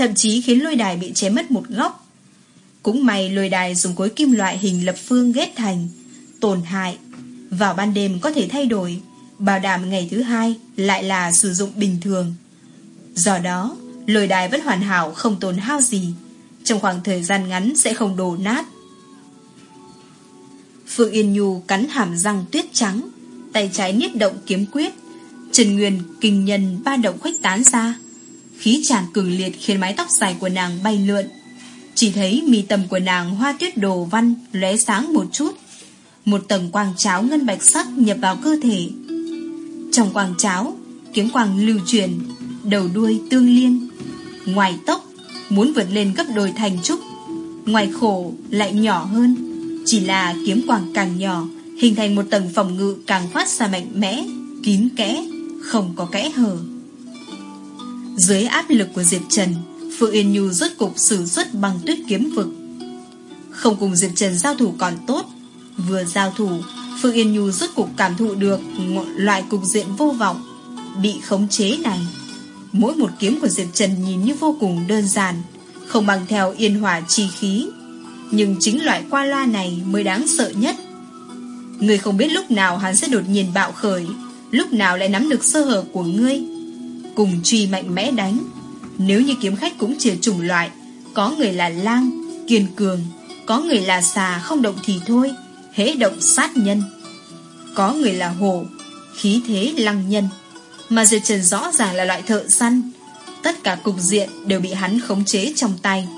thậm chí khiến lôi đài bị chém mất một góc. Cũng may lôi đài dùng cối kim loại hình lập phương ghép thành, tổn hại. Vào ban đêm có thể thay đổi, bảo đảm ngày thứ hai lại là sử dụng bình thường. Do đó, lôi đài vẫn hoàn hảo không tổn hao gì, Trong khoảng thời gian ngắn sẽ không đổ nát Phương Yên Nhu cắn hàm răng tuyết trắng Tay trái niết động kiếm quyết Trần Nguyên kinh nhân ba động khuếch tán ra Khí tràn cường liệt khiến mái tóc dài của nàng bay lượn. Chỉ thấy mi tầm của nàng hoa tuyết đồ văn lóe sáng một chút. Một tầng quang cháo ngân bạch sắc nhập vào cơ thể. Trong quang cháo Kiếm quang lưu truyền, Đầu đuôi tương liên. Ngoài tốc Muốn vượt lên gấp đôi thành trúc. Ngoài khổ lại nhỏ hơn, Chỉ là kiếm quang càng nhỏ, Hình thành một tầng phòng ngự càng phát ra mạnh mẽ, Kín kẽ, Không có kẽ hở. Dưới áp lực của Diệp Trần, Phượng Yên Nhu rốt cục sử xuất bằng tuyết kiếm vực. Không cùng Diệp Trần giao thủ còn tốt, Vừa giao thủ, Phượng Yên Nhu rốt cục cảm thụ được Loại cục diện vô vọng Bị khống chế này. Mỗi một kiếm của Diệp Trần nhìn như vô cùng đơn giản, Không bằng theo yên hòa chi khí. Nhưng chính loại qua loa này Mới đáng sợ nhất. Người không biết lúc nào hắn sẽ đột nhiên bạo khởi, Lúc nào lại nắm được sơ hở của ngươi. Cùng truy mạnh mẽ đánh. Nếu như kiếm khách cũng chia chủng loại Có người là lang, kiên cường Có người là xà không động thì thôi Hễ động sát nhân. Có người là hổ Khí thế lăng nhân. Mà Diệp Trần rõ ràng là loại thợ săn Tất cả cục diện đều bị hắn khống chế trong tay.